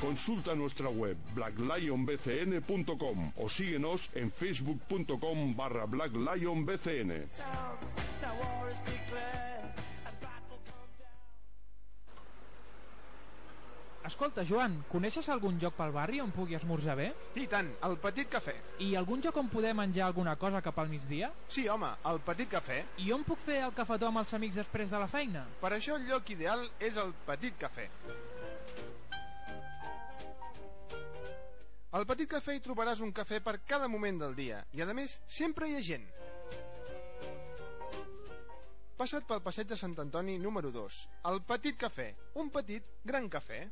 Consulta nuestra web blacklionbcn.com o síguenos en facebook.com barra blacklionbcn. Escolta, Joan, coneixes algun lloc pel barri on pugui esmorzar bé? I tant, el Petit Cafè. I algun lloc on poder menjar alguna cosa cap al migdia? Sí, home, el Petit Cafè. I on puc fer el cafetó amb els amics després de la feina? Per això el lloc ideal és el Petit Cafè. Al Petit Cafè hi trobaràs un cafè per cada moment del dia i, a més, sempre hi ha gent. Passa't pel passeig de Sant Antoni número 2. El Petit Cafè. Un petit, gran cafè.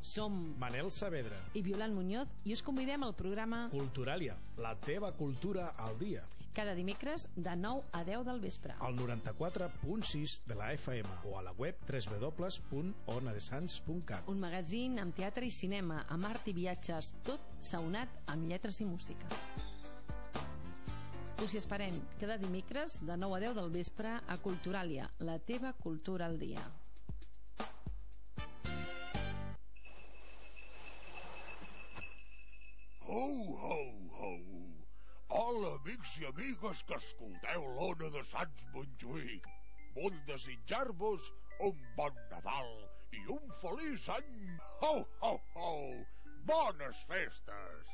Som Manel Saavedra. i Violant Muñoz i us convidem al programa Culturalia, la teva cultura al dia. Cada dimecres de 9 a 10 del vespre. Al 94.6 de la FM o a la web www.onadesans.cat. Un magazín amb teatre i cinema, amb art i viatges, tot saonat amb lletres i música. Us hi esperem cada dimecres de 9 a 10 del vespre a Culturalia, la teva cultura al dia. Ho, ho, ho. Hola, amics i amigues que escolteu l'Ona de Sants Montjuïc. Vull desitjar-vos un bon Nadal i un feliç any. Ho, ho, ho. Bones festes!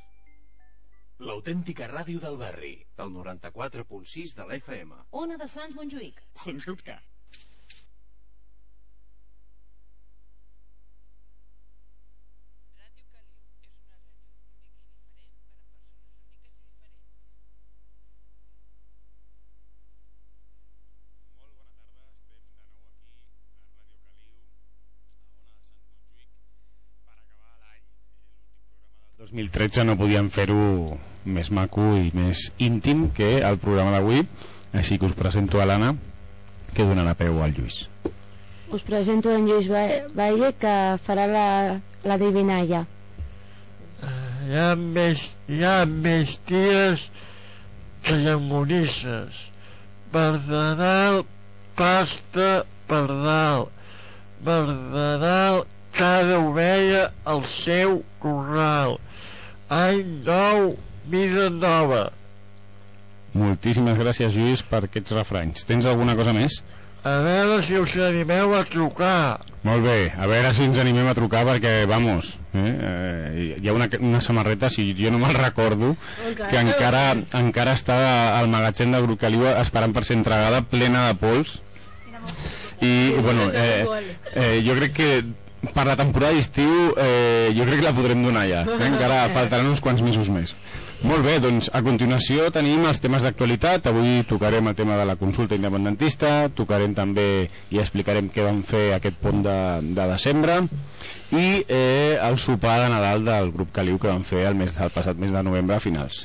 L'autèntica ràdio del barri, el 94.6 de la FM. Ona de Sants Montjuïc, sens dubte. Ràdio Caliu és una ràdio única i diferent per a persones úniques i diferents. Molt bona tarda, estem de nou aquí a Ràdio Caliu, a Ona de Sant Montjuïc, per acabar l'any, eh, l'últim programa del 2013 no podíem fer-ho més maco i més íntim que el programa d'avui, així que us presento a l'Anna, que donarà peu al Lluís. Us presento en Lluís Ba- Valle que farà la, la divinalla. Hi ha més, hi ha més ties que llamonisses. Per de dalt, pasta per dalt. Cada ovella al seu corral. Any nou, vida nova. Moltíssimes gràcies, Lluís, per aquests refranys. Tens alguna cosa més? A veure si us animeu a trucar. Molt bé, a veure si ens animem a trucar perquè, vamos, eh, eh, hi ha una, una samarreta, si jo no me'n recordo, que encara, encara està al magatzem de Grucaliu esperant per ser entregada plena de pols i, bueno, eh, eh, jo crec que per la temporada d'estiu eh, jo crec que la podrem donar ja eh? encara faltaran uns quants mesos més molt bé, doncs a continuació tenim els temes d'actualitat. Avui tocarem el tema de la consulta independentista tocarem també i explicarem què vam fer aquest pont de, de desembre i eh, el sopar de Nadal del grup Caliu que vam fer el, mes, el passat mes de novembre a finals.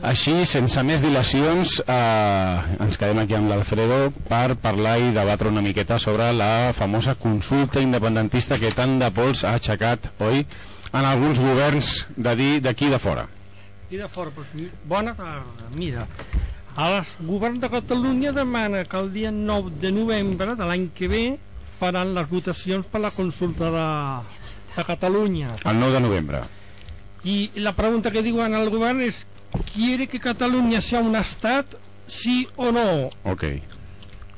Així, sense més dilacions eh, ens quedem aquí amb l'Alfredo per parlar i debatre una miqueta sobre la famosa consulta independentista que tant de pols ha aixecat, oi, en alguns governs d'aquí de de fora, doncs, mi- bona tarda. Mira, el govern de Catalunya demana que el dia 9 de novembre de l'any que ve faran les votacions per la consulta de, de Catalunya. el 9 de novembre Y la pregunta que digo al gobierno es, ¿quiere que Cataluña sea un Estado, sí o no? ok,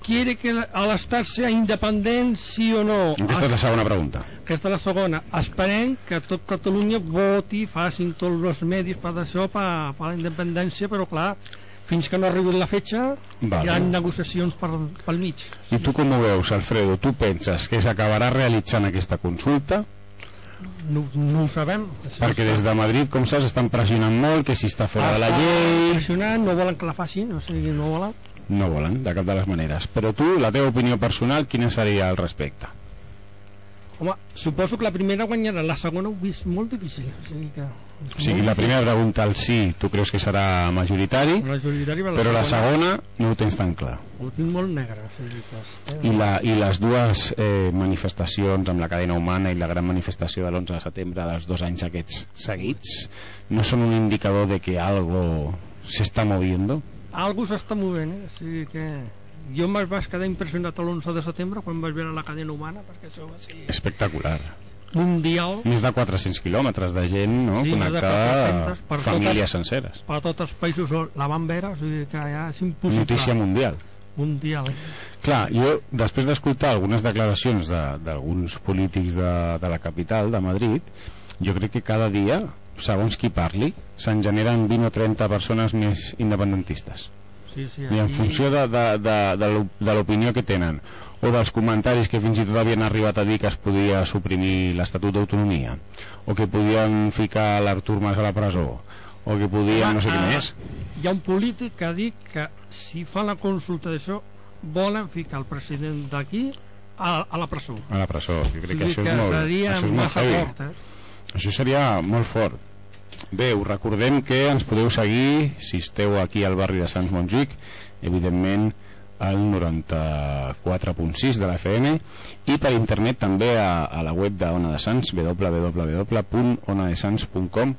¿Quiere que l'Estat sea independent, sí o no? aquesta és la segona pregunta Aquesta és la segona. Esperem que tot Catalunya voti, facin tots els medis per això, per, per la independència, però clar, fins que no arribi la fetxa, Vale. hi ha negociacions per, pel mig. i tu com ho veus, Alfredo? Tu penses que s'acabarà realitzant aquesta consulta? No, no ho sabem. perquè des de Madrid, com saps, estan pressionant molt que si està fora de la llei Pressionant, no volen que la facin, o sigui, no volen. No volen, de cap de les maneres però tu, la teva opinió personal, quina seria al respecte? Home, suposo que la primera guanyarà, la segona ho vist molt difícil. O sigui que... o sigui, la primera pregunta al sí, tu creus que serà majoritari Majoritari, però la segona no ho tens tan clar Ho tinc molt negre, o sigui que... i, la, i les dues eh, manifestacions amb la cadena humana i la gran manifestació de l'11 de setembre dels dos anys aquests seguits no són un indicador de que algo se está moviendo? Algo s'està movent, eh? O sigui que jo em vaig quedar impressionat l'11 de setembre quan vaig veure la cadena humana perquè això va ser Espectacular. mundial Més de 400 quilòmetres de gent no? Sí, de connectada, 400 per famílies totes- senceres. per tots els països la van veure, o sigui que ja és impossible. Notícia mundial. Mundial. eh? Clar, jo, després d'escoltar algunes declaracions de- d'alguns polítics de, de la capital, de Madrid, jo crec que cada dia, segons qui parli, se'n generen 20 o 30 persones més independentistes. Sí, sí, I en aquí- funció de, de, de, de l'op- de l'opinió que tenen, o dels comentaris que fins i tot havien arribat a dir que es podia suprimir l'Estatut d'Autonomia, o que podien ficar l'Artur Mas a la presó, o que podien no sé què Ah, més. Hi ha un polític que ha dit que si fa la consulta d'això volen ficar el president d'aquí a, a la presó. A la presó, jo crec que O això sigui és molt, seria això és molt fort, eh? Això seria molt fort. Bé, us recordem que ens podeu seguir si esteu aquí al barri de Sants Montjuïc, evidentment al 94.6 de la FM i per internet també a, a la web d'Ona de Sants www.onadesans.com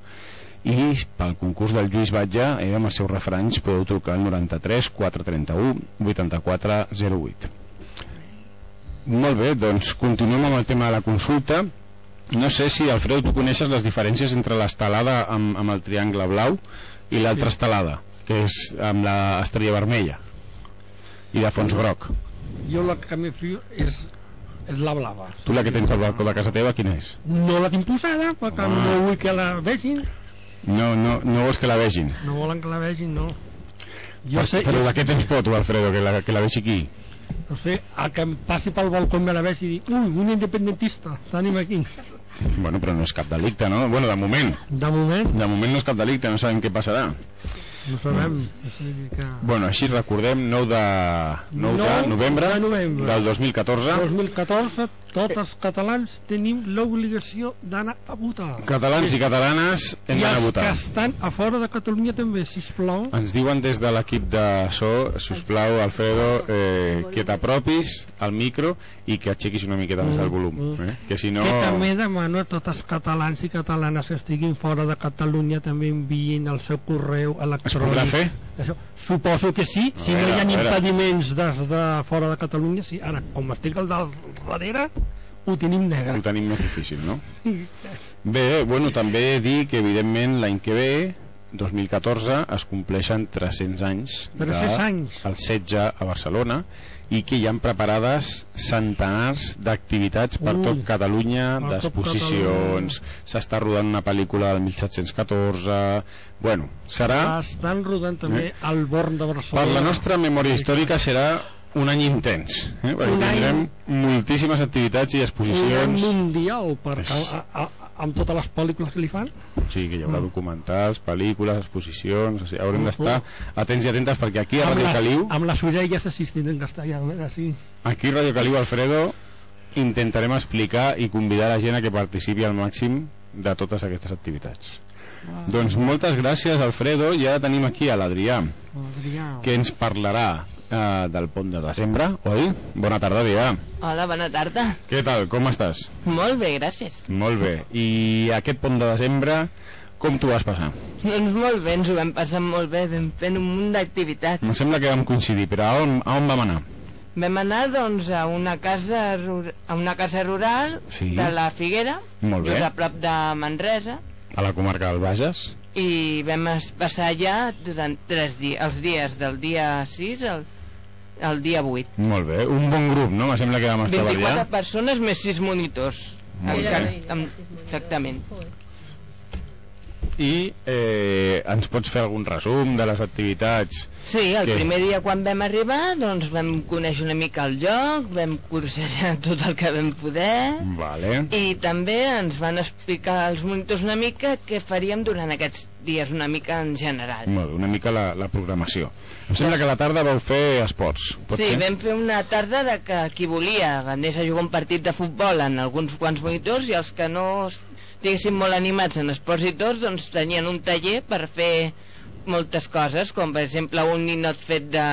i pel concurs del Lluís Batja eh, amb els seus referents podeu trucar al 93 431 84 08 molt bé, doncs continuem amb el tema de la consulta no sé si, Alfredo, tu coneixes les diferències entre l'estelada amb, amb el triangle blau i l'altra Sí. estelada, que és amb l'estrella vermella i de fons groc. Jo la que me fio és, és la blava. Tu la que tens al balcó de casa teva, quina és? No la tinc posada perquè Home. no vull que la vegin. No, no, no vols que la vegin? No volen que la vegin, no. Jo sé- però de què tens por tu, Alfredo, que la, que la vegi aquí? No sé, a que em passi pel balcó i me la vegi i dir ui, un independentista, tenim aquí. Bueno, però no és cap delicte, no? Bueno, de moment. De moment. De moment no és cap delicte, no sabem què passarà. No sabem. Sigui que... Bueno, així recordem 9 de, 9 de 9 novembre, de novembre. del 2014. 2014, tots els catalans tenim l'obligació d'anar a votar. Catalans i catalanes hem I d'anar a els votar. que estan a fora de Catalunya també, sisplau. Ens diuen des de l'equip de so, sisplau, Alfredo, eh, que t'apropis al micro i que aixequis una miqueta més el volum. Eh? Que si no... Que també demano a tots els catalans i catalanes que estiguin fora de Catalunya també enviïn el seu correu electrònic. Es podrà fer? Això, suposo que sí, si A no hi veure, ha veure. impediments des de fora de Catalunya, sí. Ara, com estic al del darrere, ho tenim negre. Ho tenim més difícil, no? Bé, bueno, també dir que evidentment l'any que ve 2014 es compleixen 300 anys 300 de anys. el setge a Barcelona i que hi han preparades centenars d'activitats per Ui, tot Catalunya, tot d'exposicions. S'està rodant una pel·lícula del 1714 bueno, serà Estan rodant també Eh? al Born de Barcelona. per la nostra memòria històrica serà un any intens eh? perquè Un any- tindrem moltíssimes activitats i un any exposicions mundial perquè, És- a, a, amb totes les pel·lícules que li fan Sí, que hi haurà Mm. documentals, pel·lícules, exposicions, o sigui, haurem d'estar atents i atentes perquè aquí a amb, Radio la, Caliu, amb les orelles assistint en castellà així. aquí a Radio Caliu, Alfredo, intentarem explicar i convidar la gent a que participi al màxim de totes aquestes activitats. Doncs moltes gràcies, Alfredo, i ara tenim aquí a l'Adrià, Adrià. que ens parlarà eh, del pont de desembre, oi? Bona tarda, Adrià. Hola, bona tarda. Què tal, com estàs? Molt bé, gràcies. Molt bé. I aquest pont de desembre, com t'ho vas passar? Doncs molt bé, ens ho vam passar molt bé, vam fent un munt d'activitats. Em sembla que vam coincidir, però a on, a on vam anar? Vam anar, doncs, a una casa, rur- a una casa rural Sí. de la Figuera, Molt bé. just a prop de Manresa, A la comarca del Bages? i vam passar allà durant tres dies, els dies del dia 6 al, al dia 8. Molt bé, un bon grup, no? Me sembla que vam estar 24 allà. persones més 6 monitors. Molt bé. Exactament. I eh, ens pots fer algun resum de les activitats? Sí, el Què? primer dia quan vam arribar doncs vam conèixer una mica el joc, vam cursejar tot el que vam poder Vale. i també ens van explicar als monitors una mica què faríem durant aquests dies, una mica en general. Bé, una mica la, la programació. Em sembla que a la tarda vau fer esports. Pot Sí, ser? vam fer una tarda de que qui volia anés a jugar un partit de futbol en alguns quants monitors i els que no estiguessin molt animats en esports i tots doncs tenien un taller per fer moltes coses, com per exemple un ninot fet de,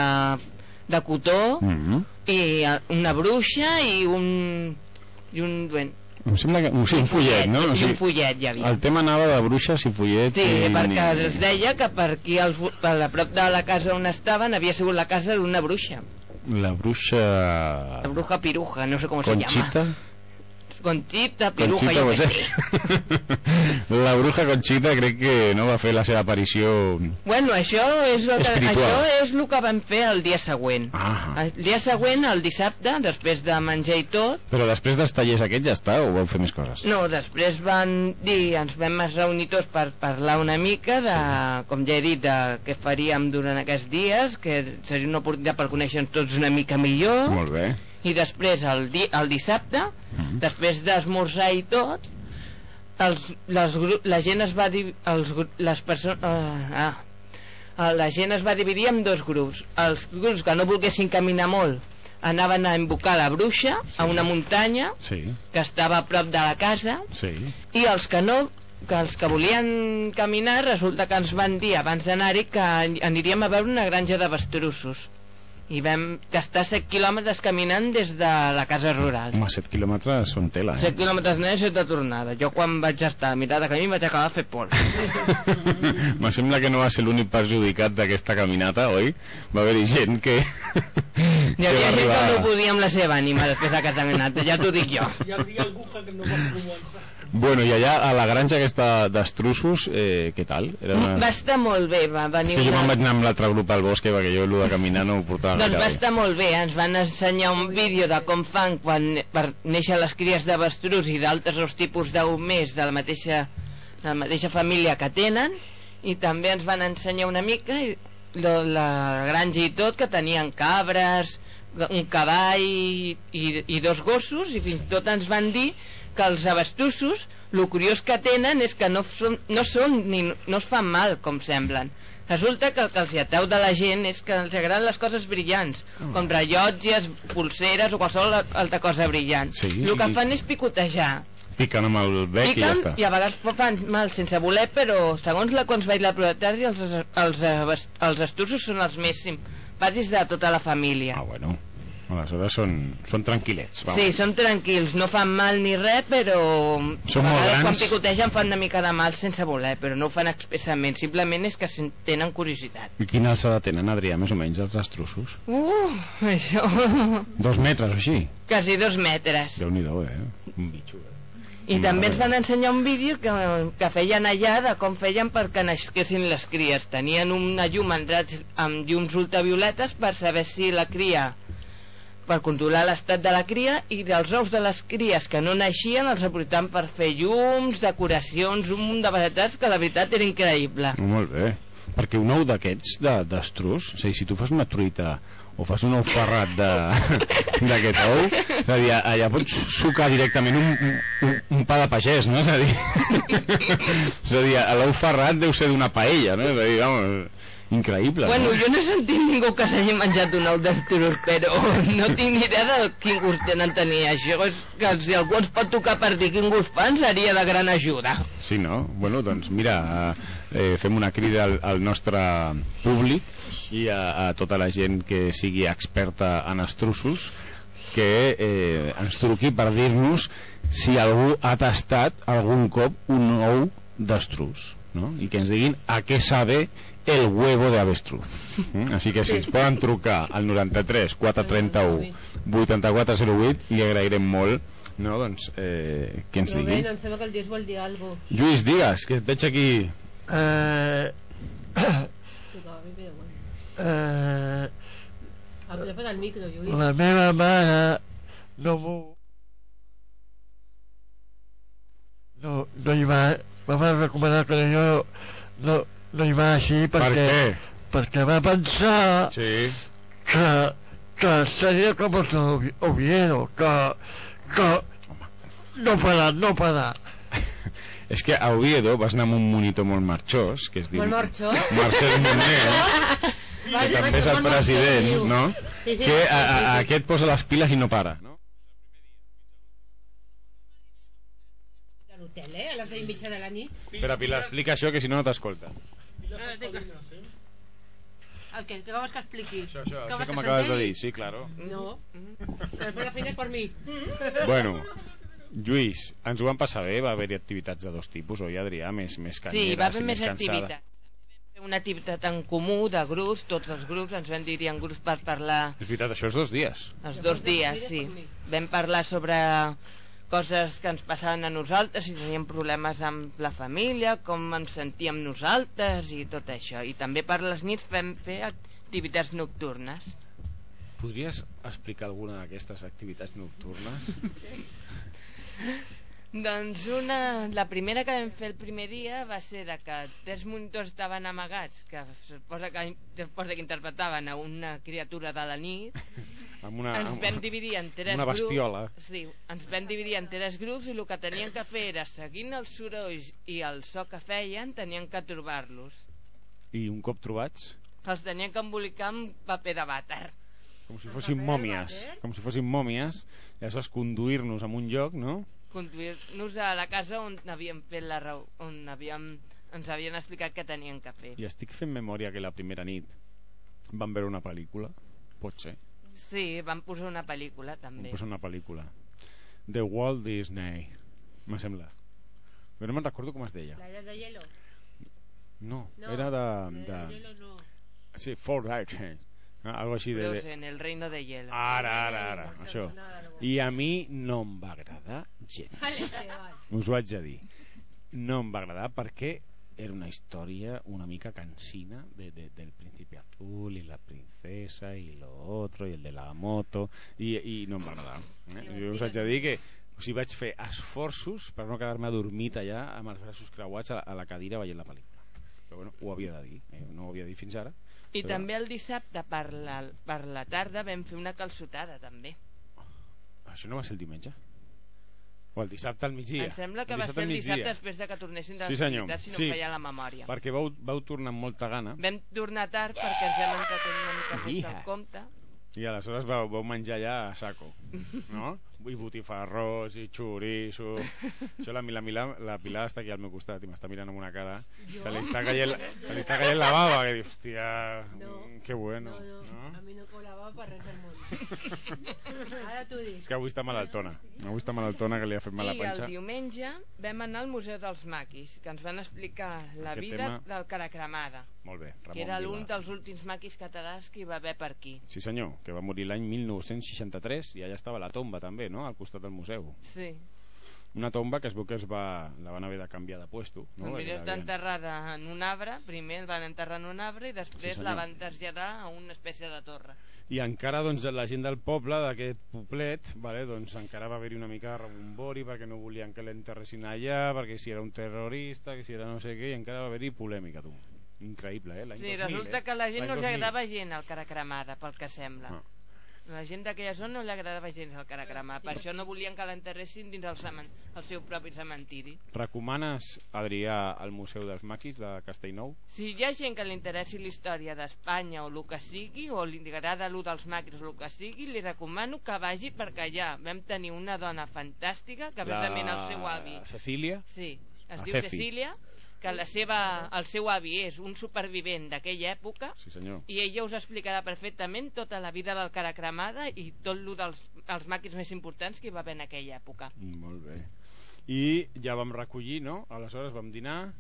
de cotó Mm -hmm. i eh, una bruixa i un, i un duent. Em sembla que... Sí, un follet, no? I un follet hi havia. El tema anava de bruixes i follets Sí, i... perquè es deia que per aquí, als, per a prop de la casa on estaven, havia sigut la casa d'una bruixa. La bruixa... La bruja piruja, no sé com se llama. Conchita? Piruja, Conchita, jo vostè. sé. La bruja Conchita crec que no va fer la seva aparició... Bueno, això és, el que, Espiritual. això és el que van fer el dia següent. Ah. El dia següent, el dissabte, després de menjar i tot, Però després dels tallers aquests ja està o vau fer més coses? no, després van dir, ens vam reunir tots per parlar una mica de, com ja he dit, de què faríem durant aquests dies, que seria una oportunitat per conèixer-nos tots una mica millor. Molt bé. I després el, di el dissabte Mm. després d'esmorzar i tot els, les, la gent es va els, les persones uh, ah, Eh, la gent es va dividir en dos grups. Els grups que no volguessin caminar molt anaven a invocar la bruixa a una muntanya Sí, que estava a prop de la casa. Sí. i els que no que els que volien caminar resulta que ens van dir abans d'anar-hi que aniríem a veure una granja de bastrussos i vam gastar 7 quilòmetres caminant des de la casa rural Home, 7 quilòmetres són tela, eh? 7 quilòmetres anada i 7 de tornada jo quan vaig estar a meitat de camí vaig acabar a fer pols Me sembla que no va ser l'únic perjudicat d'aquesta caminata, oi? Va haver-hi gent que... hi havia gent que no podia amb la seva ànima després d'aquesta caminata, ja t'ho dic jo Hi havia algú que no va promoure. Bueno, i allà a la granja aquesta d'estrussos, eh, què tal? Era una... va estar molt bé va venir jo una... me'n vaig anar amb l'altre grup al bosc, perquè jo el de caminar no ho portava Doncs va bé. estar molt bé, ens van ensenyar un vídeo de com fan quan, per néixer les cries d'avestrus i d'altres dos tipus d'humers de la mateixa, de la mateixa família que tenen i també ens van ensenyar una mica i, lo, la granja i tot que tenien cabres un cavall i, i dos gossos i fins i tot ens van dir que els abastussos el curiós que tenen és que no són, no són ni no es fan mal com semblen resulta que el que els hi atreu de la gent és que els agraden les coses brillants Mm. com rellotges, pulseres o qualsevol altra cosa brillant Sí, el que fan és picotejar Piquen amb el bec i ja piquen està. i a vegades fan mal sense voler però segons la quants veig la propietària els, els, els, els estussos són els més simpàtics de tota la família Ah, bueno. Aleshores són, són tranquil·lets. Vamos. Sí, són tranquils, no fan mal ni res, però Són molt vegades quan grans. picotegen fan una mica de mal sense voler, però no ho fan expressament, simplement és que tenen curiositat. I quina alçada tenen, Adrià, més o menys, els estrussos? Uh, això... Dos metres o així? Quasi dos metres. Déu-n'hi-do, eh? Un bitxo. I també ens van ensenyar un vídeo que, que feien allà de com feien perquè nasquessin les cries. Tenien una llum amb llums ultravioletes per saber si la cria per controlar l'estat de la cria i dels ous de les cries que no naixien els aprofitaven per fer llums, decoracions, un munt de varietats que la veritat era increïble. Molt bé. Perquè un ou d'aquests, de- d'estrus, o sigui, si tu fas una truita o fas un ou ferrat d'aquest ou, és a dir, allà pots sucar directament un, un, un pa de pagès, no? És a dir, és a dir, l'ou ferrat deu ser d'una paella, no? És a dir, vamos, increïble. Bueno, no? jo no he sentit ningú que s'hagi menjat un ou d'estrus, però no tinc ni idea del quin gust tenen tenir. Això és que si algú ens pot tocar per dir quin gust fan seria de gran ajuda. Sí, no? Bueno, doncs mira, eh, fem una crida al, al nostre públic i a, a tota la gent que sigui experta en estrussos que eh, ens truqui per dir-nos si algú ha tastat algun cop un ou d'estrus no? i que ens diguin a què sabe el huevo de avestruz mm? així que si ens poden trucar al 93 431 8408 li agrairem molt no, doncs, eh, que ens diguin em sembla que el Lluís vol dir alguna cosa. Lluís, digues, que et veig aquí Eh, eh, per al micro, Lluís. la meva mare no m'ho no, no hi va me va recomanar que jo no, no hi va així perquè, què? perquè va pensar sí. que, que seria com els Oviedo que, que no farà, no farà és que a Oviedo vas anar amb un monitor molt marxós que es diu Molt marxós. Mercès Moner que també és el president no? Sí, sí, que a, a, sí. aquest posa les piles i no para no? Eh? A les 10 i mitja de la nit. Espera, Pilar, explica això que si no no t'escolta dic- El que, què vols que expliqui? això, això, Què això que m'acabes de dir, sí, claro No. Després la feina és per mi. bueno, Lluís, ens ho vam passar bé? Va haver-hi activitats de dos tipus, oi, Adrià? Més, més canyeres Sí, va haver més cansada. activitat. Fer Una activitat en comú de grups, tots els grups, ens vam dividir en grups per parlar És veritat, això és dos dies. els dos dies, sí. Vam parlar sobre coses que ens passaven a nosaltres, si teníem problemes amb la família, com ens sentíem nosaltres i tot això. I també per les nits vam fer activitats nocturnes. Podries explicar alguna d'aquestes activitats nocturnes? Doncs una, la primera que vam fer el primer dia va ser de que tres monitors estaven amagats, que suposa que, suposa que interpretaven a una criatura de la nit. Amb una, ens vam dividir en tres una bestiola. grups. Sí, ens vam dividir en tres grups i el que tenien que fer era, seguint els sorolls i el so que feien, tenien que trobar-los. I un cop trobats, Els tenien que embolicar amb paper de vàter. com si fossin mòmies, com si fossin mòmies, i aleshores conduir-nos a un lloc, no? Conduir-nos a la casa on havíem fet la reu... on havíem... ens havien explicat què tenien que fer. I estic fent memòria que la primera nit vam veure una pel·lícula, pot ser, Sí, van posar una pel·lícula també. posar una pel·lícula. The Walt Disney, me sembla. Però no me'n recordo com es deia. La era de hielo. No, No, era de... de... de hielo no. Sí, Fort Action. Algo així de... de... en el reino de hielo. Ara, ara, ara, això. I a mi no em va agradar gens. Us ho haig de dir. No em va agradar perquè era una història una mica cansina de, de, del príncipe azul y la princesa y lo otro y el de la moto i, i no em va agradar eh? jo us haig de dir que o sigui, vaig fer esforços per no quedar-me adormit allà amb els braços creuats a la, a la cadira veient la pel·lícula però bueno, ho havia de dir eh? no ho havia dit fins ara I però- també el dissabte per la, per la tarda vam fer una calçotada també. això no va ser el diumenge o el dissabte al migdia Em sembla que va ser el dissabte migdia. després de que tornessin de Sí, senyor. si no Sí. feia la memòria. perquè vau, vau tornar amb molta gana Vam tornar tard perquè ens vam entretenir una mica més del compte. i aleshores vau, vau menjar allà a saco no? I botifarrós i xoriço això la, la, la, la Pilar està aquí al meu costat i m'està mirant amb una cara Jo? se li està caient, se li està caient la bava que diu, hòstia, No. que bueno No, no, no? a mi no colava per res del món. Ara t'ho dic. és que avui està malaltona avui està malaltona que li ha fet mal la I el panxa diumenge vam anar al Museu dels Maquis, que ens van explicar la Aquest vida tema- del Caracramada, molt bé, Ramon que era l'un dels últims maquis catalans que hi va haver per aquí. sí senyor, que va morir l'any 1963 i allà estava la tomba també, no? Al costat del museu Sí, una tomba que es veu que es va, la van haver de canviar de puesto no? no, Perquè millor està enterrada en un arbre, primer el van enterrar en un arbre i després Sí, la van traslladar a una espècie de torre. i encara doncs, la gent del poble d'aquest poblet vale, doncs, encara va haver-hi una mica de rebombori perquè no volien que l'enterressin allà perquè si era un terrorista, que si era no sé què i encara va haver-hi polèmica tu. increïble eh? l'any Sí, 2000, resulta eh? que la gent no els 2000. agradava gent el Caracramada, pel que sembla. Ah. La gent d'aquella zona no li agradava gens el Caracramada, per això no volien que l'enterressin dins el, cemen el seu propi cementiri. recomanes Adrià al Museu dels Maquis de Castellnou? Si hi ha gent que li interessi la història d'Espanya o el que sigui, o li agrada allò dels maquis o el que sigui, li recomano que vagi perquè allà vam tenir una dona fantàstica que precisament el seu avi... Cecília? Sí, es La diu Cefi. Cecília, que la seva, el seu avi és un supervivent d'aquella època Sí senyor i ella us explicarà perfectament tota la vida del Caracramada i tot lo dels els maquis més importants que hi va haver en aquella època. molt bé i ja vam recollir, no? aleshores vam dinar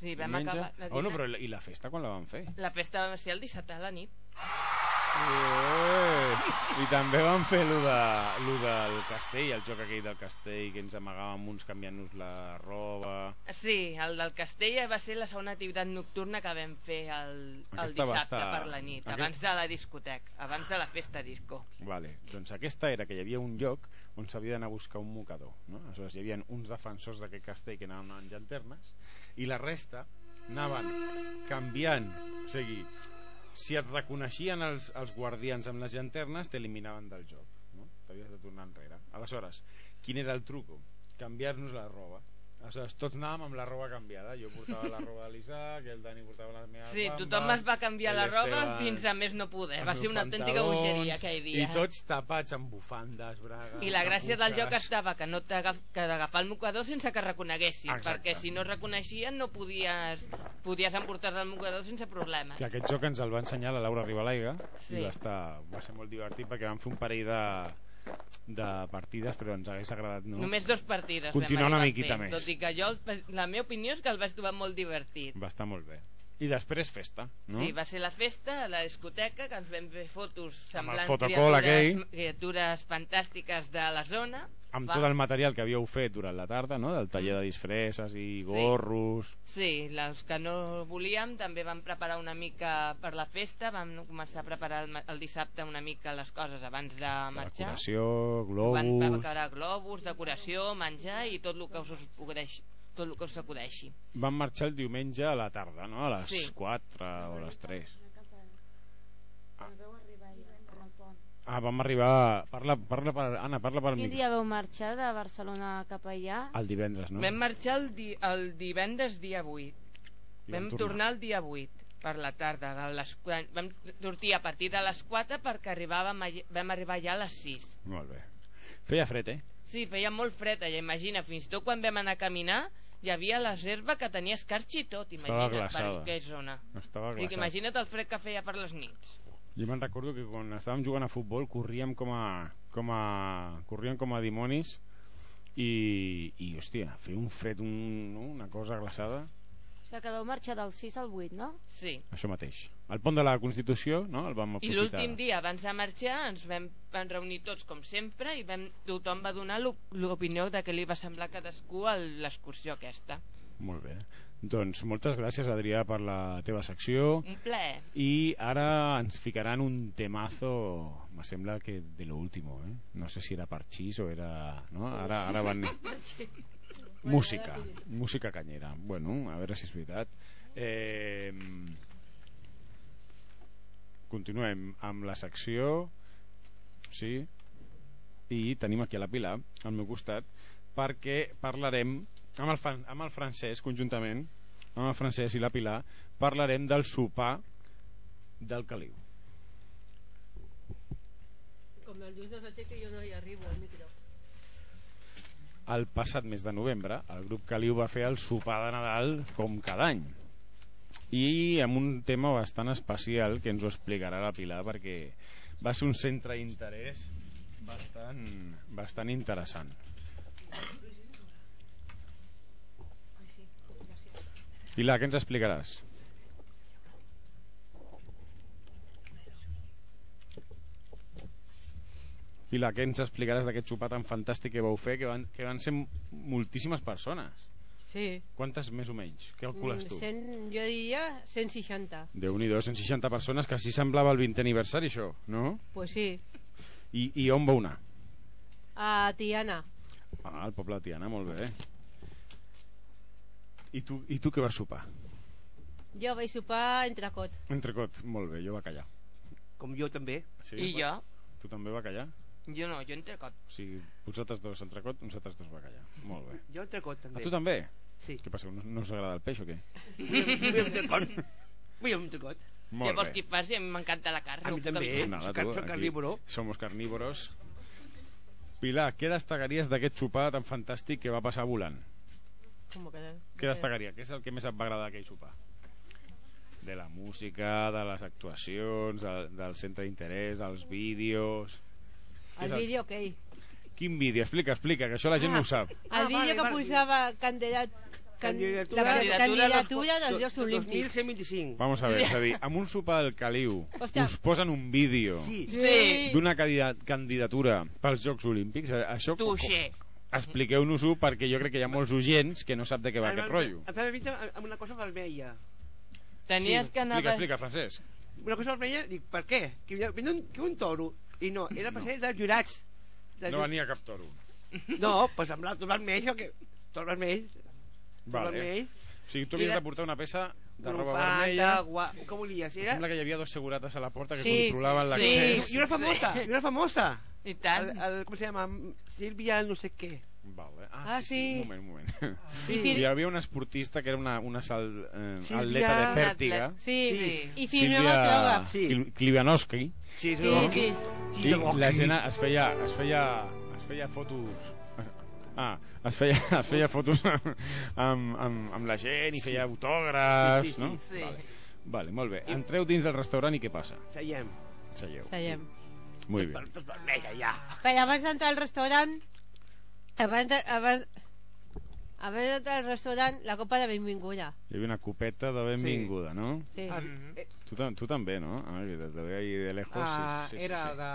Sí, vam diumenge. acabar la oh, no, dinar. però i la festa quan la vam fer? La festa va ser el dissabte a la nit. I també vam fer lo, de, lo del castell, el joc aquell del castell, que ens amagàvem uns canviant-nos la roba... Sí, el del castell va ser la segona activitat nocturna que vam fer el, el Aquesta dissabte estar- per la nit, Aquest- abans de la discoteca, abans de la festa disco. Vale, doncs aquesta era que hi havia un lloc on s'havia d'anar a buscar un mocador. No? Aleshores hi havia uns defensors d'aquest castell que anaven amb llanternes i la resta anaven canviant. O sigui, si et reconeixien els, els guardians amb les llanternes, t'eliminaven del joc. No? T'havies de tornar enrere. Aleshores, quin era el truco? Canviar-nos la roba. Aleshores, tots anàvem amb la roba canviada. Jo portava la roba de l'Isaac, el Dani portava les meves Sí, bambes, tothom es va canviar la el roba Esteban fins a més no poder. Va ser una autèntica bogeria aquell dia. I tots tapats amb bufandes, bragues... I la gràcia del joc estava que no d'agafar el mocador sense que reconeguessin, Exacte. perquè si no reconeixien no podies, podies emportar del mocador sense problemes. Que aquest joc ens el va ensenyar la Laura Ribalaiga Sí. i va, estar, va ser molt divertit perquè vam fer un parell de, de partides, però ens hagués agradat no? Només dos partides continuar una miquita fer, més. Tot i que jo, la meva opinió és que el vaig trobar molt divertit. Va estar molt bé. I després festa, no? Sí, va ser la festa a la discoteca, que ens vam fer fotos semblant criatures, aquell. criatures fantàstiques de la zona. Amb Va. tot el material que havíeu fet durant la tarda, no? Del taller de disfresses i gorros... Sí, els que no volíem també vam preparar una mica per la festa, vam començar a preparar el, el dissabte una mica les coses abans de marxar. Decoració, Van globus... preparar globus, decoració, menjar i tot el que us acudeixi. Tot el que us acudeixi. Van marxar el diumenge a la tarda, no? A les Sí. 4 o a les 3. Ah, vam arribar... Parla, parla per... Anna, parla per mi. Quin dia vau marxar de Barcelona cap allà? El divendres, no? Vam marxar el, di el divendres dia 8. I Vam vam tornar el dia 8 per la tarda. A les, vam sortir a partir de les 4 perquè arribàvem, a, vam arribar ja a les 6. Molt bé. Feia fred, eh? Sí, feia molt fred allà, imagina, fins i tot quan vam anar a caminar hi havia la herba que tenia escarxi i tot, Estava imagina't per glaçada. zona. Estava glaçat. imagina't el fred que feia per les nits. Jo me'n recordo que quan estàvem jugant a futbol corríem com a, com a, corríem com a dimonis i, i hòstia, feia un fred, un, no? una cosa glaçada. O sigui que vau marxar del 6 al 8, no? Sí. Això mateix. El pont de la Constitució, no? El vam I aprofitar. l'últim dia, abans de marxar, ens vam, vam reunir tots com sempre i vam, tothom va donar l'op- l'opinió de què li va semblar a cadascú l'excursió aquesta. Molt bé. Doncs moltes gràcies, Adrià, per la teva secció. Un plaer. I ara ens ficaran un temazo, me sembla que de lo último, eh? No sé si era Parchís o era... No? Ara, ara van... Música, música canyera. Bueno, a veure si és veritat. Eh, continuem amb la secció, sí, i tenim aquí a la Pilar, al meu costat, perquè parlarem amb el, amb el francès conjuntament, amb el francès i la Pilar, parlarem del sopar del Caliu. Com el Lluís no s'aixeca jo no hi arribo al micro. El passat mes de novembre, el grup Caliu va fer el sopar de Nadal com cada any i amb un tema bastant especial que ens ho explicarà la Pilar perquè va ser un centre d'interès bastant, bastant interessant Pilar, què ens explicaràs? Pilar, què ens explicaràs d'aquest sopar tan fantàstic que vau fer que van, que van ser moltíssimes persones Sí. Quantes més o menys? Què calcules tu? 100, jo diria 160. Déu-n'hi-do, 160 persones, que així semblava el 20 aniversari, això, no? Pues sí. I, i on vau anar? A Tiana. Ah, al poble de Tiana, molt bé. I tu, i tu què vas sopar? Jo vaig sopar entrecot. Entrecot, molt bé, jo bacallà. Com jo també. Sí? I jo? Tu també bacallà? Jo no, jo entrecot. O sigui, vosaltres dos entrecot, nosaltres dos bacallà. Molt bé. Jo entrecot també. A tu també? Sí. Què passa, no, no us agrada el peix o què? Vull entrecot. Vull entrecot. Molt Llavors bé. qui faci, a mi m'encanta la carn. A mi també. evitar. Nada, tu, soc carnívoro. Somos carnívoros. Pilar, què destacaries d'aquest sopar tan fantàstic que va passar volant? Com que... Què destacaria? Què és el que més et va agradar d'aquell sopar? De la música, de les actuacions, de, del centre d'interès, els vídeos... El és vídeo, ok. Quin vídeo? Explica, explica, que això la gent no ho sap. El vídeo que posava candidat... can- Candidatura, la candidatura dels Jocs Olímpics. 2125. Vamos a ver, és a dir, amb un sopar del Caliu Hòstia. us posen un vídeo Sí. Sí. d'una candida- candidatura pels Jocs Olímpics. Eh, Això Tuixer. Expliqueu-nos-ho perquè jo crec que hi ha molts oients que no sap de què va aquest rotllo. Em fa vista amb una cosa vermella. Tenies que anar... Explica, explica, Francesc. Una cosa vermella, dic, per què? Que hi havia un, que un toro. I no, era per ser de jurats. De No venia cap toro. No, pues amb el tot vermell, o que... Tot vermell. Tot Vale. vermell. O sigui, tu havies Era- de portar una peça de roba Bufanda, vermella. Gua... Com volies? Era... Sembla que hi havia dos segurates a la porta que Sí, controlaven sí, l'accés. I una famosa, i una famosa. I tant. El, el, com se llama? Sílvia no sé què. Vale. Ah, Ah, sí, sí. sí. Un moment, un moment. Sí. Hi havia una esportista que era una, una sal, eh, Sílvia- atleta de pèrtiga. Sí, Sí. i firmava droga. Sí. Kli- Klibanowski. Sí, Sí, no? sí. I la gent es feia, es feia, es feia fotos... Ah, es feia, es feia fotos amb, amb, amb la gent i feia autògrafs, Sí, sí, sí. no? Sí. Vale. vale, molt bé. Entreu dins del restaurant i què passa? Seiem. Seieu. Seiem. Muy bien. Tot vermella, ja. Però abans d'entrar al restaurant... Abans de, abans, abans d'entrar al restaurant, la copa de benvinguda. Hi havia una copeta de benvinguda, no? Sí. Eh, Tu, tam- tu també, no? Ah, des de ahí de lejos, Ah, sí, sí, sí, era sí. de...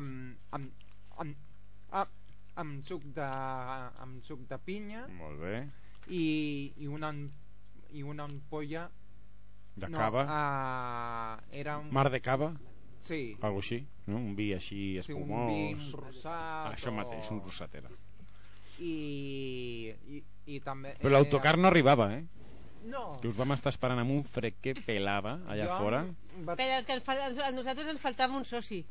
amb, amb, amb, amb, amb suc de amb suc de pinya Molt bé. i, i una i una ampolla De no, cava? ah, era un, Mar de cava? sí, Algo així, no? Un vi així sí un espumós. vi un rosat Això o- mateix, un rosat era. i, i, i també Però l'autocar no arribava, eh? no Que us vam estar esperant amb un fred que pelava allà Jo- fora. Però és que ens fal- a nosaltres ens faltava un soci.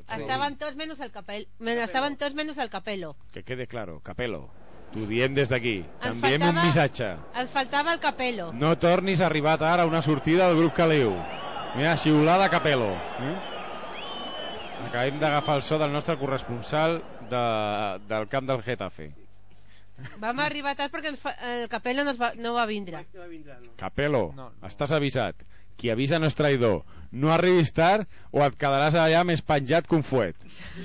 Estaven tots menys el capel. Men- Estaven tots menys el capelo. Que quede claro, Capelo. T'ho diem des d'aquí. Ens T'enviem un missatge. Ens faltava el capelo. No tornis a arribar tard a una sortida del grup Caliu. Mira, xiulada Capelo. Eh? Acabem d'agafar el so del nostre corresponsal de, del camp del Getafe. Vam arribar tard perquè ens fa, el capelo no, es va, no va vindre. No va vindre, no. Capelo, estàs avisat qui avisa no és traïdor. No arribis tard o et quedaràs allà més penjat que un fuet.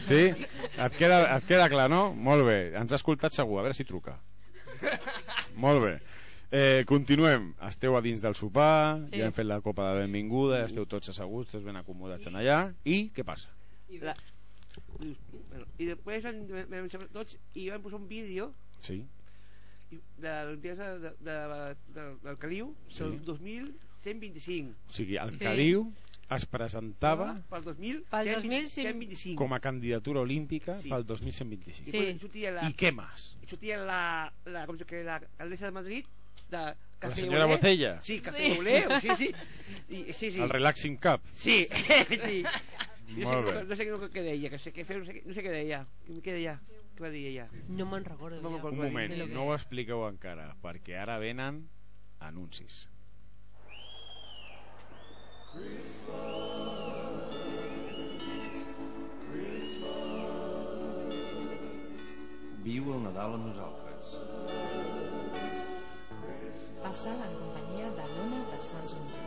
Sí? Et queda, et queda clar, no? Molt bé. Ens ha escoltat segur. A veure si truca. Molt bé. Eh, continuem. Esteu a dins del sopar, sí. ja hem fet la copa de benvinguda, esteu tots asseguts, tots ben acomodats en allà. I què passa? La... I després vam, vam tots i vam posar un vídeo sí. de la de, de, de, de, del Caliu, sí. el 2000 125. O sigui, el sí. que diu es presentava pel 2000, pel 2125 com a candidatura olímpica sí. pel 2125 sí. I, la, i què més? sortia la, la, com que la caldessa de Madrid de Castellolé. la senyora Botella sí, Castellolé, sí. sí, sí. I, sí, sí. el Relaxing Cup sí, sí. Jo sé, no, no sé què deia, que sé què feu, no sé, no sé què deia. Què deia? Què va dir ella? No me'n recordo. No me'n recordo. Un moment, no ho expliqueu encara, perquè ara venen anuncis. Viu el Nadal amb nosaltres. Passar en companyia de l'Ona de Sants Montjuïc.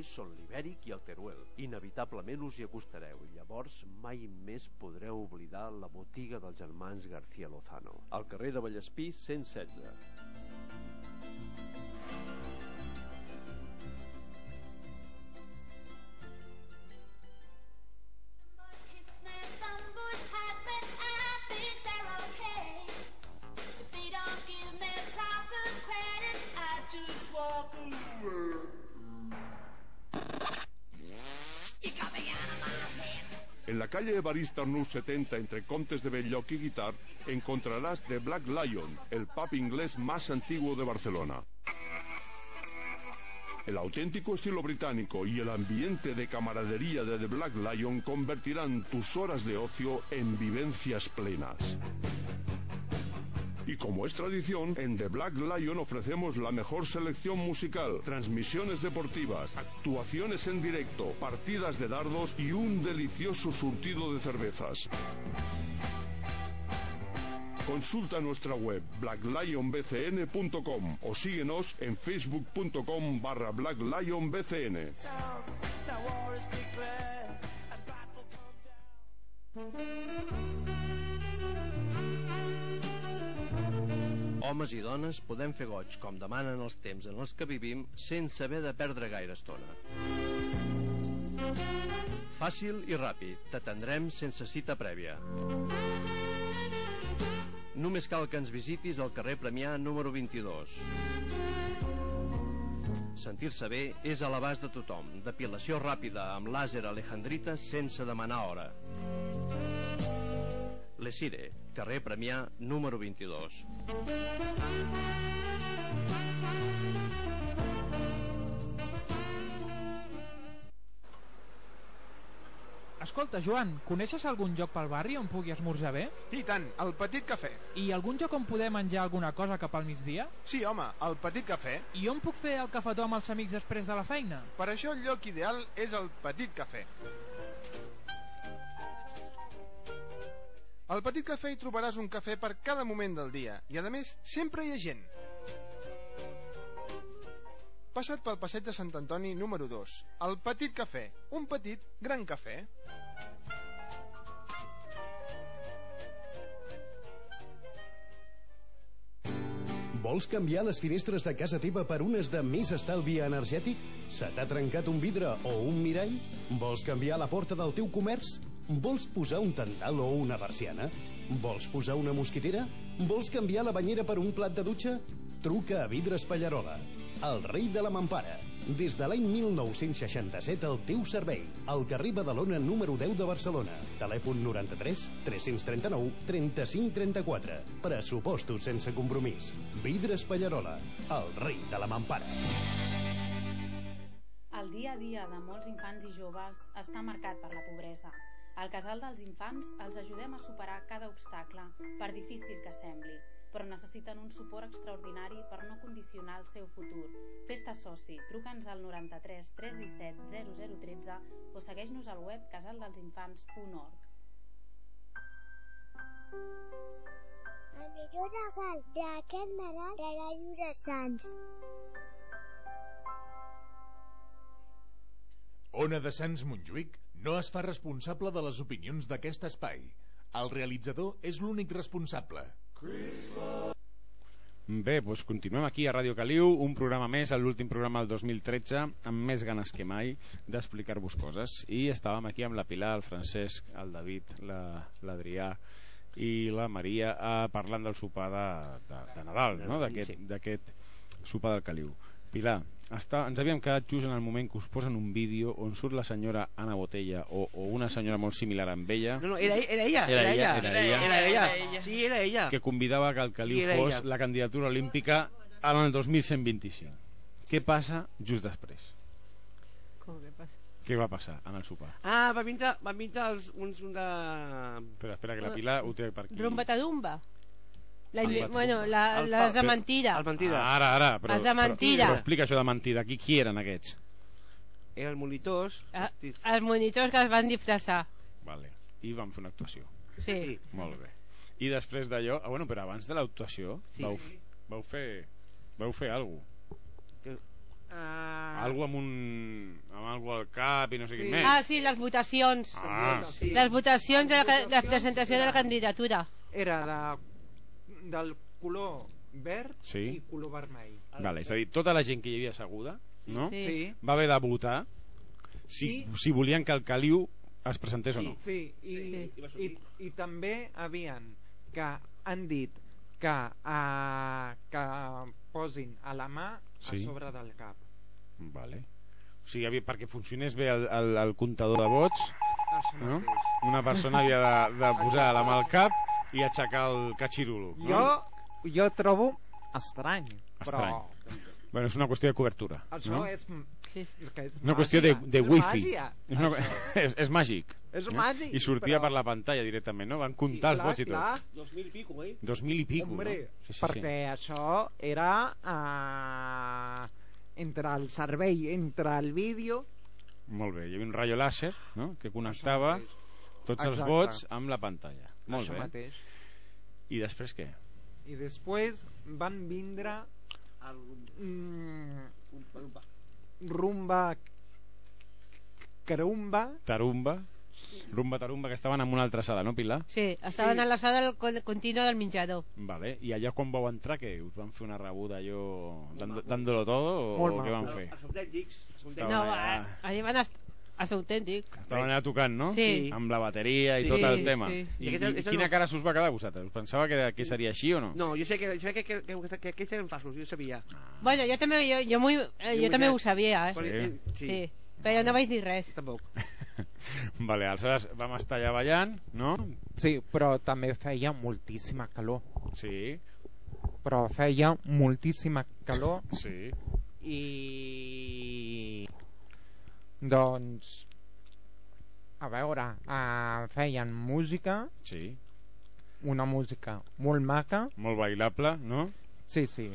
reis són l'ibèric i el teruel. Inevitablement us hi acostareu i llavors mai més podreu oblidar la botiga dels germans García Lozano, al carrer de Vallespí 116. En la calle Evarista Arnús 70 entre Contes de Belloc y Guitar encontrarás The Black Lion, el pub inglés más antiguo de Barcelona. El auténtico estilo británico y el ambiente de camaradería de The Black Lion convertirán tus horas de ocio en vivencias plenas. Y como es tradición, en The Black Lion ofrecemos la mejor selección musical, transmisiones deportivas, actuaciones en directo, partidas de dardos y un delicioso surtido de cervezas. Consulta nuestra web blacklionbcn.com o síguenos en facebook.com barra blacklionbcn. Homes i dones podem fer goig com demanen els temps en els que vivim sense haver de perdre gaire estona. Fàcil i ràpid, t'atendrem sense cita prèvia. Només cal que ens visitis al carrer Premià número 22. Sentir-se bé és a l'abast de tothom. Depilació ràpida amb làser alejandrita sense demanar hora. Lesire, carrer Premià, número 22. Escolta, Joan, coneixes algun lloc pel barri on pugui esmorzar bé? I tant, el Petit Cafè. I algun lloc on poder menjar alguna cosa cap al migdia? Sí, home, el Petit Cafè. I on puc fer el cafetó amb els amics després de la feina? Per això el lloc ideal és el Petit Cafè. Al Petit Cafè hi trobaràs un cafè per cada moment del dia i, a més, sempre hi ha gent. Passa't pel passeig de Sant Antoni número 2, el Petit Cafè, un petit, gran cafè. Vols canviar les finestres de casa teva per unes de més estalvi energètic? Se t'ha trencat un vidre o un mirall? Vols canviar la porta del teu comerç? Vols posar un tantal o una persiana? Vols posar una mosquitera? Vols canviar la banyera per un plat de dutxa? Truca a Vidres Pallarola, el rei de la mampara. Des de l'any 1967 al teu servei. Al carrer Badalona número 10 de Barcelona. Telèfon 93 339 35 34. Pressupostos sense compromís. Vidres Pallarola, el rei de la mampara. El dia a dia de molts infants i joves està marcat per la pobresa. Al Casal dels Infants els ajudem a superar cada obstacle, per difícil que sembli, però necessiten un suport extraordinari per no condicionar el seu futur. Fes-te soci, truca'ns al 93 317 0013 o segueix-nos al web casaldelsinfants.org. El millor regal d'aquest Nadal de la Llura Sants. Ona de Sants Montjuïc no es fa responsable de les opinions d'aquest espai. El realitzador és l'únic responsable. Bé, doncs continuem aquí a Ràdio Caliu, un programa més, l'últim programa del 2013, amb més ganes que mai d'explicar-vos coses. I estàvem aquí amb la Pilar, el Francesc, el David, la- l'Adrià i la Maria eh, parlant del sopar de, de, de Nadal, no? d'aquest d'aquest sopar del Caliu. Pilar, està, ens havíem quedat just en el moment que us posen un vídeo on surt la senyora Anna Botella o, o una senyora molt similar amb ella No, no, era, era ella. Era ella, ella. era ella. Era ella. Sí, era ella. que convidava que el Caliu Sí, era fos ella. la candidatura olímpica en el 2125. Què passa just després? Com que passa? Què va passar en el sopar? Ah, van vindre, van vindre els, uns un de... Espera, espera, que la Pilar ho té per aquí. Rumba Tadumba. La, inve- bueno, la, El les de mentira. El mentida. Ah, ara, ara, però, Els de mentida. Però, però explica això de mentida. Qui, qui eren aquests? Eren monitors. Ah, els monitors que es van disfressar. Vale. I van fer una actuació. Sí. Molt bé. I després d'allò... Ah, bueno, però abans de l'actuació Sí. vau, vau fer... Vau fer alguna Ah, Algo amb un... amb algo al cap i no sé Sí. què més. Ah, sí, les votacions. Ah. Sí. Les votacions de la, ca- de la presentació de la candidatura. Era de, del color verd Sí. i color vermell. Vale, és a dir, tota la gent que hi havia asseguda no? Sí. Sí. va haver de votar si, si volien que el Caliu es presentés o no. Sí, i, i, i, i també havien que han dit que, uh, que posin a la mà Sí. a sobre del cap. Vale. O sigui, havia, perquè funcionés bé el, el, el comptador de vots, no? una persona havia de, de posar la mà al cap i aixecar el catxirulo. No? Jo, jo trobo estrany, Estrany. però Bueno, és una qüestió de cobertura. això no? és, és que és una qüestió de, màgia, de wifi. màgia. És, una, és, és màgic. És eh? màgic, I sortia però- per la pantalla directament, no? Van comptar els clar, vots i tot. Dos mil i pico, eh? Dos mil i pico, Hombre, no? Sí, sí, perquè això era uh, entre el servei, entre el vídeo Molt bé, hi havia un rayo láser no? que connectava tots els Exacte. vots amb la pantalla. Molt això bé. mateix I després què? i després van vindre mm, rumba carumba Tarumba, rumba tarumba, que estaven en una altra sala, no, Pilar? Sí, estaven Sí. a la sala del con- continu del menjador. Vale. I allà quan vau entrar, què? Us van fer una rebuda allò dando, dándolo todo o, o què van fer? Els els No, allà. van est És autèntic. Estaven allà tocant, no? Sí. Amb la bateria i Sí, tot el tema. sí. I, I i, el quina nostre- cara s'us va quedar a vosaltres? Us pensava que, que seria així o no? No, jo sé que, jo sé que, que, que, que, que aquells eren falsos, jo sabia. Bueno, jo també, jo, jo, muy, eh, jo Jo també ho sabia, eh? Sí. sí. Sí. sí. Però no vaig dir res. Tampoc. Vale, aleshores vam estar allà ballant, no? Sí, però també feia moltíssima calor. Sí. Però feia moltíssima calor Sí. i... Doncs... A veure, uh, feien música, Sí. una música molt maca. Molt bailable, no? Sí, sí.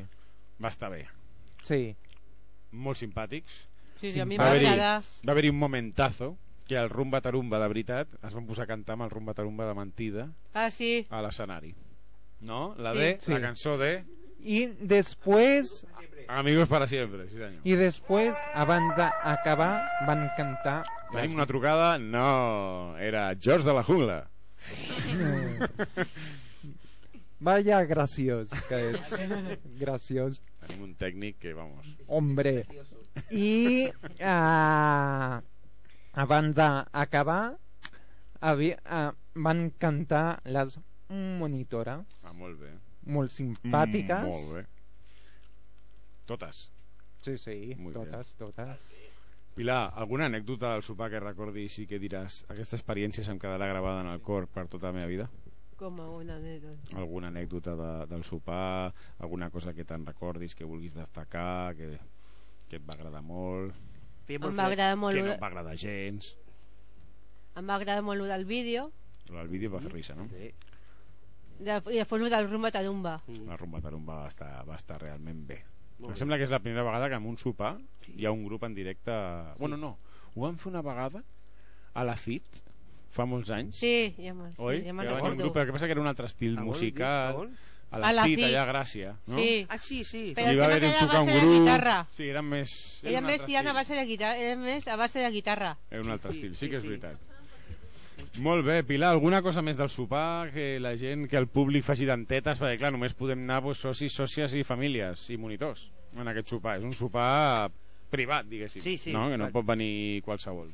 Va estar bé. Sí. Molt simpàtics. Sí, sí, a mi Va haver-hi- m'agrada. Va haver-hi un momentazo que el rumba tarumba de veritat es van posar a cantar amb el rumba tarumba de mentida Ah, sí. a l'escenari. No? La Sí. de, Sí. la cançó de I després, Amigos para siempre, sí senyor. i després, abans d'acabar, van cantar... Tenim una trucada? No, era George de la Jungla. Vaya graciós que ets. graciós. Tenim un tècnic que, vamos... Hombre. I uh, abans d'acabar uh, van cantar les monitores Ah, molt bé. Molt simpàtiques. Mm, molt bé. Totes. Sí, sí, Muy totes, totes. Pilar, alguna anècdota del sopar que recordis i que diràs aquesta experiència se'm quedarà gravada en el cor per tota la meva vida? Com una anècdota. Alguna anècdota de, del sopar, alguna cosa que te'n recordis, que vulguis destacar, que, que et va agradar molt, Em molt va agradar molt... que no lo et va agradar gens. Em va agradar molt lo del vídeo El vídeo va fer risa, no? Sí. De, i després lo del rumba tarumba. La rumba tarumba va estar, va estar realment bé. Molt Em bé. sembla que és la primera vegada que en un sopar hi ha un grup en directe... Bueno, no, ho vam fer una vegada a la FIT fa molts anys Sí, ja me'n Oi? sí, ja que me'n venir un recordo. grup, el que passa que era un altre estil A on? musical A on? a la, A la FIT, FIT. allà a Gràcia no? Sí. Ah, sí, sí. Però Hi va sembla haver que un era a tocar un de grup guitarra. sí, eren més Era un més tirant a base de guitarra, era més a base de guitarra. era un altre Sí, estil, sí, sí que és sí. veritat molt bé, Pilar, alguna cosa més del sopar que la gent, que el públic faci dentetes? Perquè clar, només podem anar pues, socis, sòcies i famílies i monitors en aquest sopar, és un sopar privat, diguéssim, Sí, sí, no? que no pot venir qualsevol.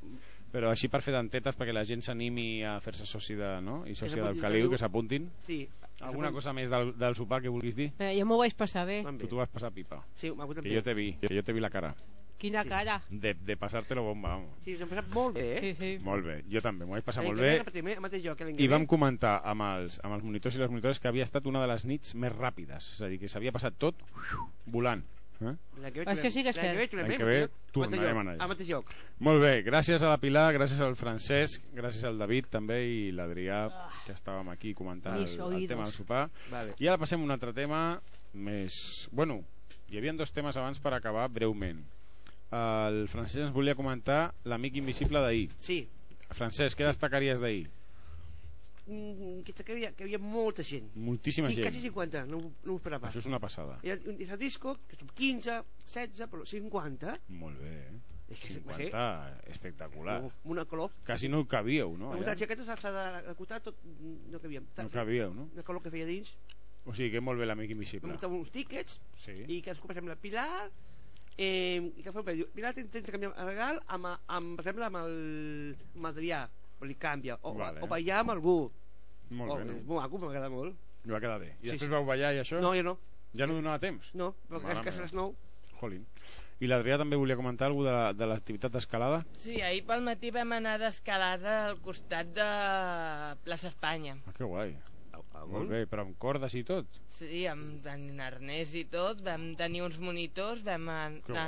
Però així per fer dentetes perquè la gent s'animi a fer-se soci de, no? i sòcia del Caliu, al que s'apuntin. Sí. alguna cosa més del, del sopar que vulguis dir? Eh, jo m'ho vaig passar bé. Tu t'ho vas passar pipa. Sí, que jo te vi, que jo te vi la cara Quina cara. de, de passar-te-lo bomba vamos. Sí, us hem passat molt bé, eh? Sí, sí. molt bé, jo també, m'ho vaig passar molt bé primer, al mateix lloc, i vam comentar amb els, amb els monitors i les monitores que havia estat una de les nits més ràpides és a dir, que s'havia passat tot volant eh? Això sí que és cert. L'any que ve tornarem a anar allà. Lloc. Molt bé, gràcies a la Pilar, gràcies al Francesc, gràcies al David també i l'Adrià, que estàvem aquí comentant el, el tema del sopar. Vale. I ara passem a un altre tema més... Bueno, hi havia dos temes abans per acabar breument. El Francesc ens volia comentar l'amic invisible d'ahir. Sí. Francesc, què destacaries d'ahir? Mm, que, que, havia, que havia molta gent. Moltíssima sí, gent. quasi 50, no, no ho esperava. Això és una passada. Ha un ha disco, que són 15, 16, però 50. Molt bé, eh? És que 50, espectacular. Amb una color. Quasi no cabíeu, no? Amb les jaquetes alçada de costat, tot, no cabíem. No cabíeu, no? De color que feia dins. O sigui que molt bé l'amic invisible. Vam muntar uns tíquets Sí. i cadascú per exemple, Pilar eh, i que fa un diu, tens tens que canviar el regal amb, amb, per exemple amb el, amb Adrià o li canvia o, Vale. o ballar amb algú Molt oh, bé, no? és molt maco, m'agrada molt I va quedar bé. I Sí, després sí. vau ballar i això? no, jo no Ja no donava temps? no, però Mare és que és meva. les 9 Jolín. I l'Adrià també volia comentar alguna de, de l'activitat d'escalada? Sí, ahir pel matí vam anar d'escalada al costat de Plaça Espanya. Ah, que guai. Molt bé, però amb cordes i tot? Sí, amb en arnès i tot, vam tenir uns monitors, vam anar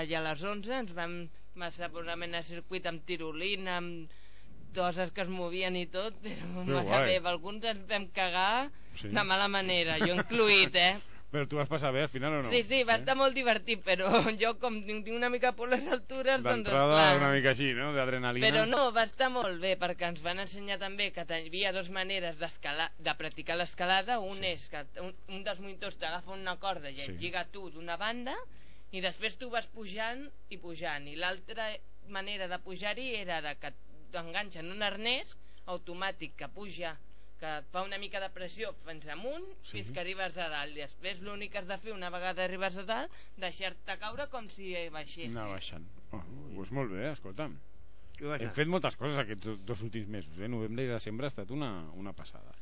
allà a les 11, ens vam passar per una mena de circuit amb tirolina, amb coses que es movien i tot, però mare guai. meva, alguns ens vam cagar Sí. de mala manera, jo incluït, eh? Però tu vas passar bé al final o no? Sí, sí, va estar molt divertit, però jo com tinc, una mica por les altures, doncs D'entrada esclar... una mica així, no? D'adrenalina. Però no, va estar molt bé, perquè ens van ensenyar també que hi havia dues maneres de practicar l'escalada. Un sí. és que un, un dels monitors t'agafa una corda i et Sí. lliga tu d'una banda, i després tu vas pujant i pujant. I l'altra manera de pujar-hi era de que t'enganxen un arnès automàtic que puja que fa una mica de pressió fins amunt Sí. fins que arribes a dalt i després l'únic que has de fer una vegada arribes a dalt deixar-te caure com si baixessis Anar baixant. Oh, doncs molt bé, escolta'm. Hem fet moltes coses aquests do- dos últims mesos eh? novembre i desembre ha estat una, una passada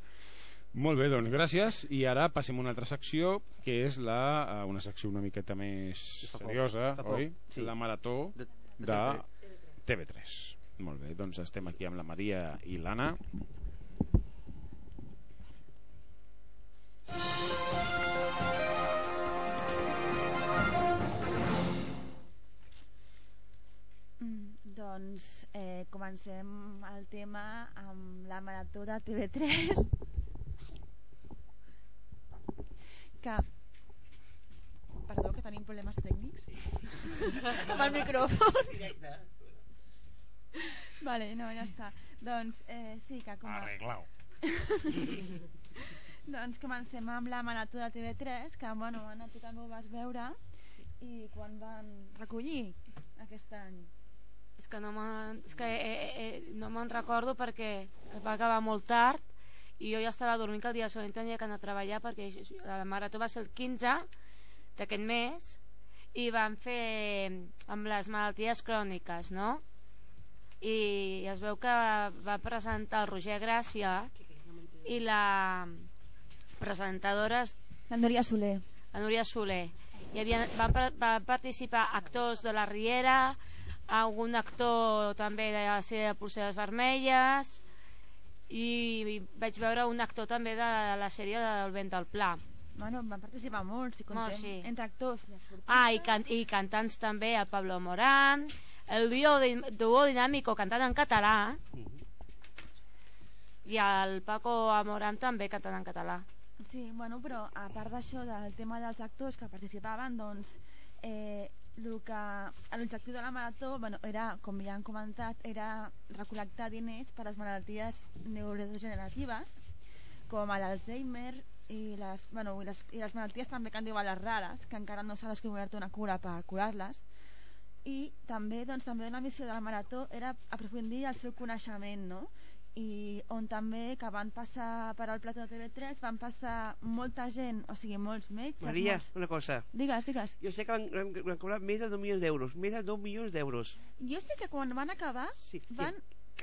molt bé, doncs gràcies i ara passem a una altra secció que és la, eh, una secció una miqueta més Fa por. seriosa Fa por. oi? Sí. la marató de de TV3 molt bé, doncs estem aquí amb la Maria i l'Anna Mm, doncs eh, comencem el tema amb la marató de TV3 que perdó que tenim problemes tècnics. Amb el micròfon. Vale, no, ja està. Doncs eh, sí que com a... Arreglau. doncs comencem amb la marató de TV3 que bueno, Anna, tu també ho vas veure i quan van recollir aquest any És que no me'n que, eh, eh, no me'n recordo perquè es va acabar molt tard i jo ja estava dormint que el dia següent tenia que anar a treballar perquè la marató va ser el 15 d'aquest mes i van fer amb les malalties cròniques no? i es veu que va presentar el Roger Gràcia i la presentadora és la Núria Soler. La Núria Soler. Hi havia, van, van participar actors de la Riera algun actor també de la sèrie de Pulseres Vermelles i vaig veure un actor també de la sèrie del Vent del Pla. Bueno, van participar molts si contem Molts, sí. entre actors. Ah, i, can i cantants també el Pablo Morán el duo, duo dinàmico cantant en català i el Paco Amorán també cantant en català Sí, bueno, però a part d'això del tema dels actors que participaven, doncs eh, l'objectiu de la marató bueno, era, com ja han comentat, era recol·lectar diners per a les malalties neurodegeneratives com l'Alzheimer i les, bueno, i, les, i les malalties també que en diuen les rares, que encara no s'ha descobert una cura per curar-les i també, doncs, també la missió de la marató era aprofundir el seu coneixement no? I on també que van passar per al plató de TV3 van passar molta gent, o sigui molts metges Maria, molts... una cosa. Digues, digues. Jo sé que van, van, van cobrar més de 2 milions d'euros. Més de 2 milions d'euros. Jo sé que quan van acabar sí, van,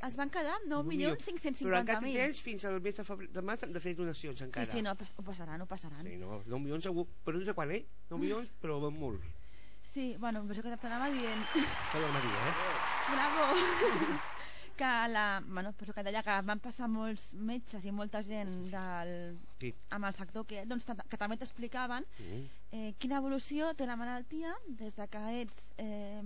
es van quedar 9 milions Però 550 encara mil. tens fins al mes de, febrer, de març han de fer donacions Sí, encara. sí, no, pas- ho passaran, ho passaran. Sí, no, 9 milions segur. Però no sé quan, eh? 9 milions, però van molt. Sí, bueno, per això que t'anava dient. Hola, Maria, eh? Bravo! que la, bueno, però que deia que van passar molts metges i molta gent del, Sí. amb el sector que, doncs, que també t'explicaven Mm. eh, quina evolució té la malaltia des de que ets, eh,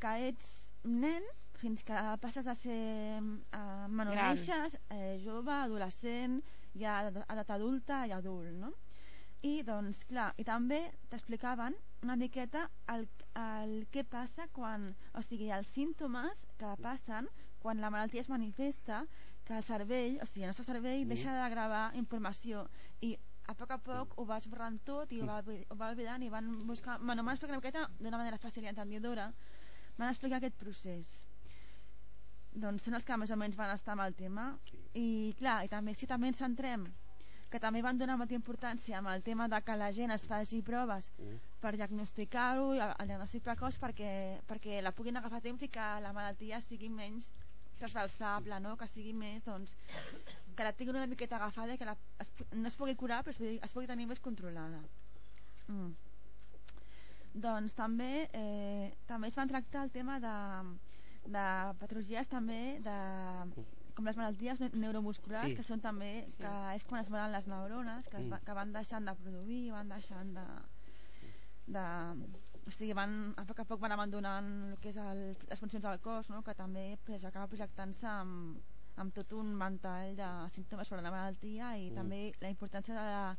que ets nen fins que passes a ser eh, neixes, eh, jove, adolescent, ja edat adulta i adult, no? I doncs, clar, i també t'explicaven una miqueta el, el què passa quan, o sigui, els símptomes que passen quan la malaltia es manifesta, que el cervell, o sigui, el nostre cervell Mm. deixa de gravar informació i a poc a poc ho vas borrant tot i ho va, ho va oblidant i van buscar... Bueno, m'han explicat una miqueta d'una manera fàcil i entendidora m'han explicat aquest procés. Doncs són els que més o menys van estar amb el tema. I clar, i també si també ens centrem que també van donar molta importància amb el tema de que la gent es faci proves per diagnosticar-ho i el diagnòstic precoç perquè, perquè la puguin agafar temps i que la malaltia sigui menys trasbalsable, no? que sigui més doncs, que la tinguin una miqueta agafada i que la, es, no es pugui curar però es pugui, es pugui tenir més controlada mm. doncs també eh, també es van tractar el tema de, de patologies també de, com les malalties ne- neuromusculars Sí. que són també Sí. que és quan es moren les neurones que, es Mm. que van deixant de produir van deixant de, de o sigui, van, a poc a poc van abandonant el que és el, les funcions del cos no? que també pues, acaba projectant-se amb, amb tot un ventall de símptomes per a la malaltia i Mm. també la importància de la,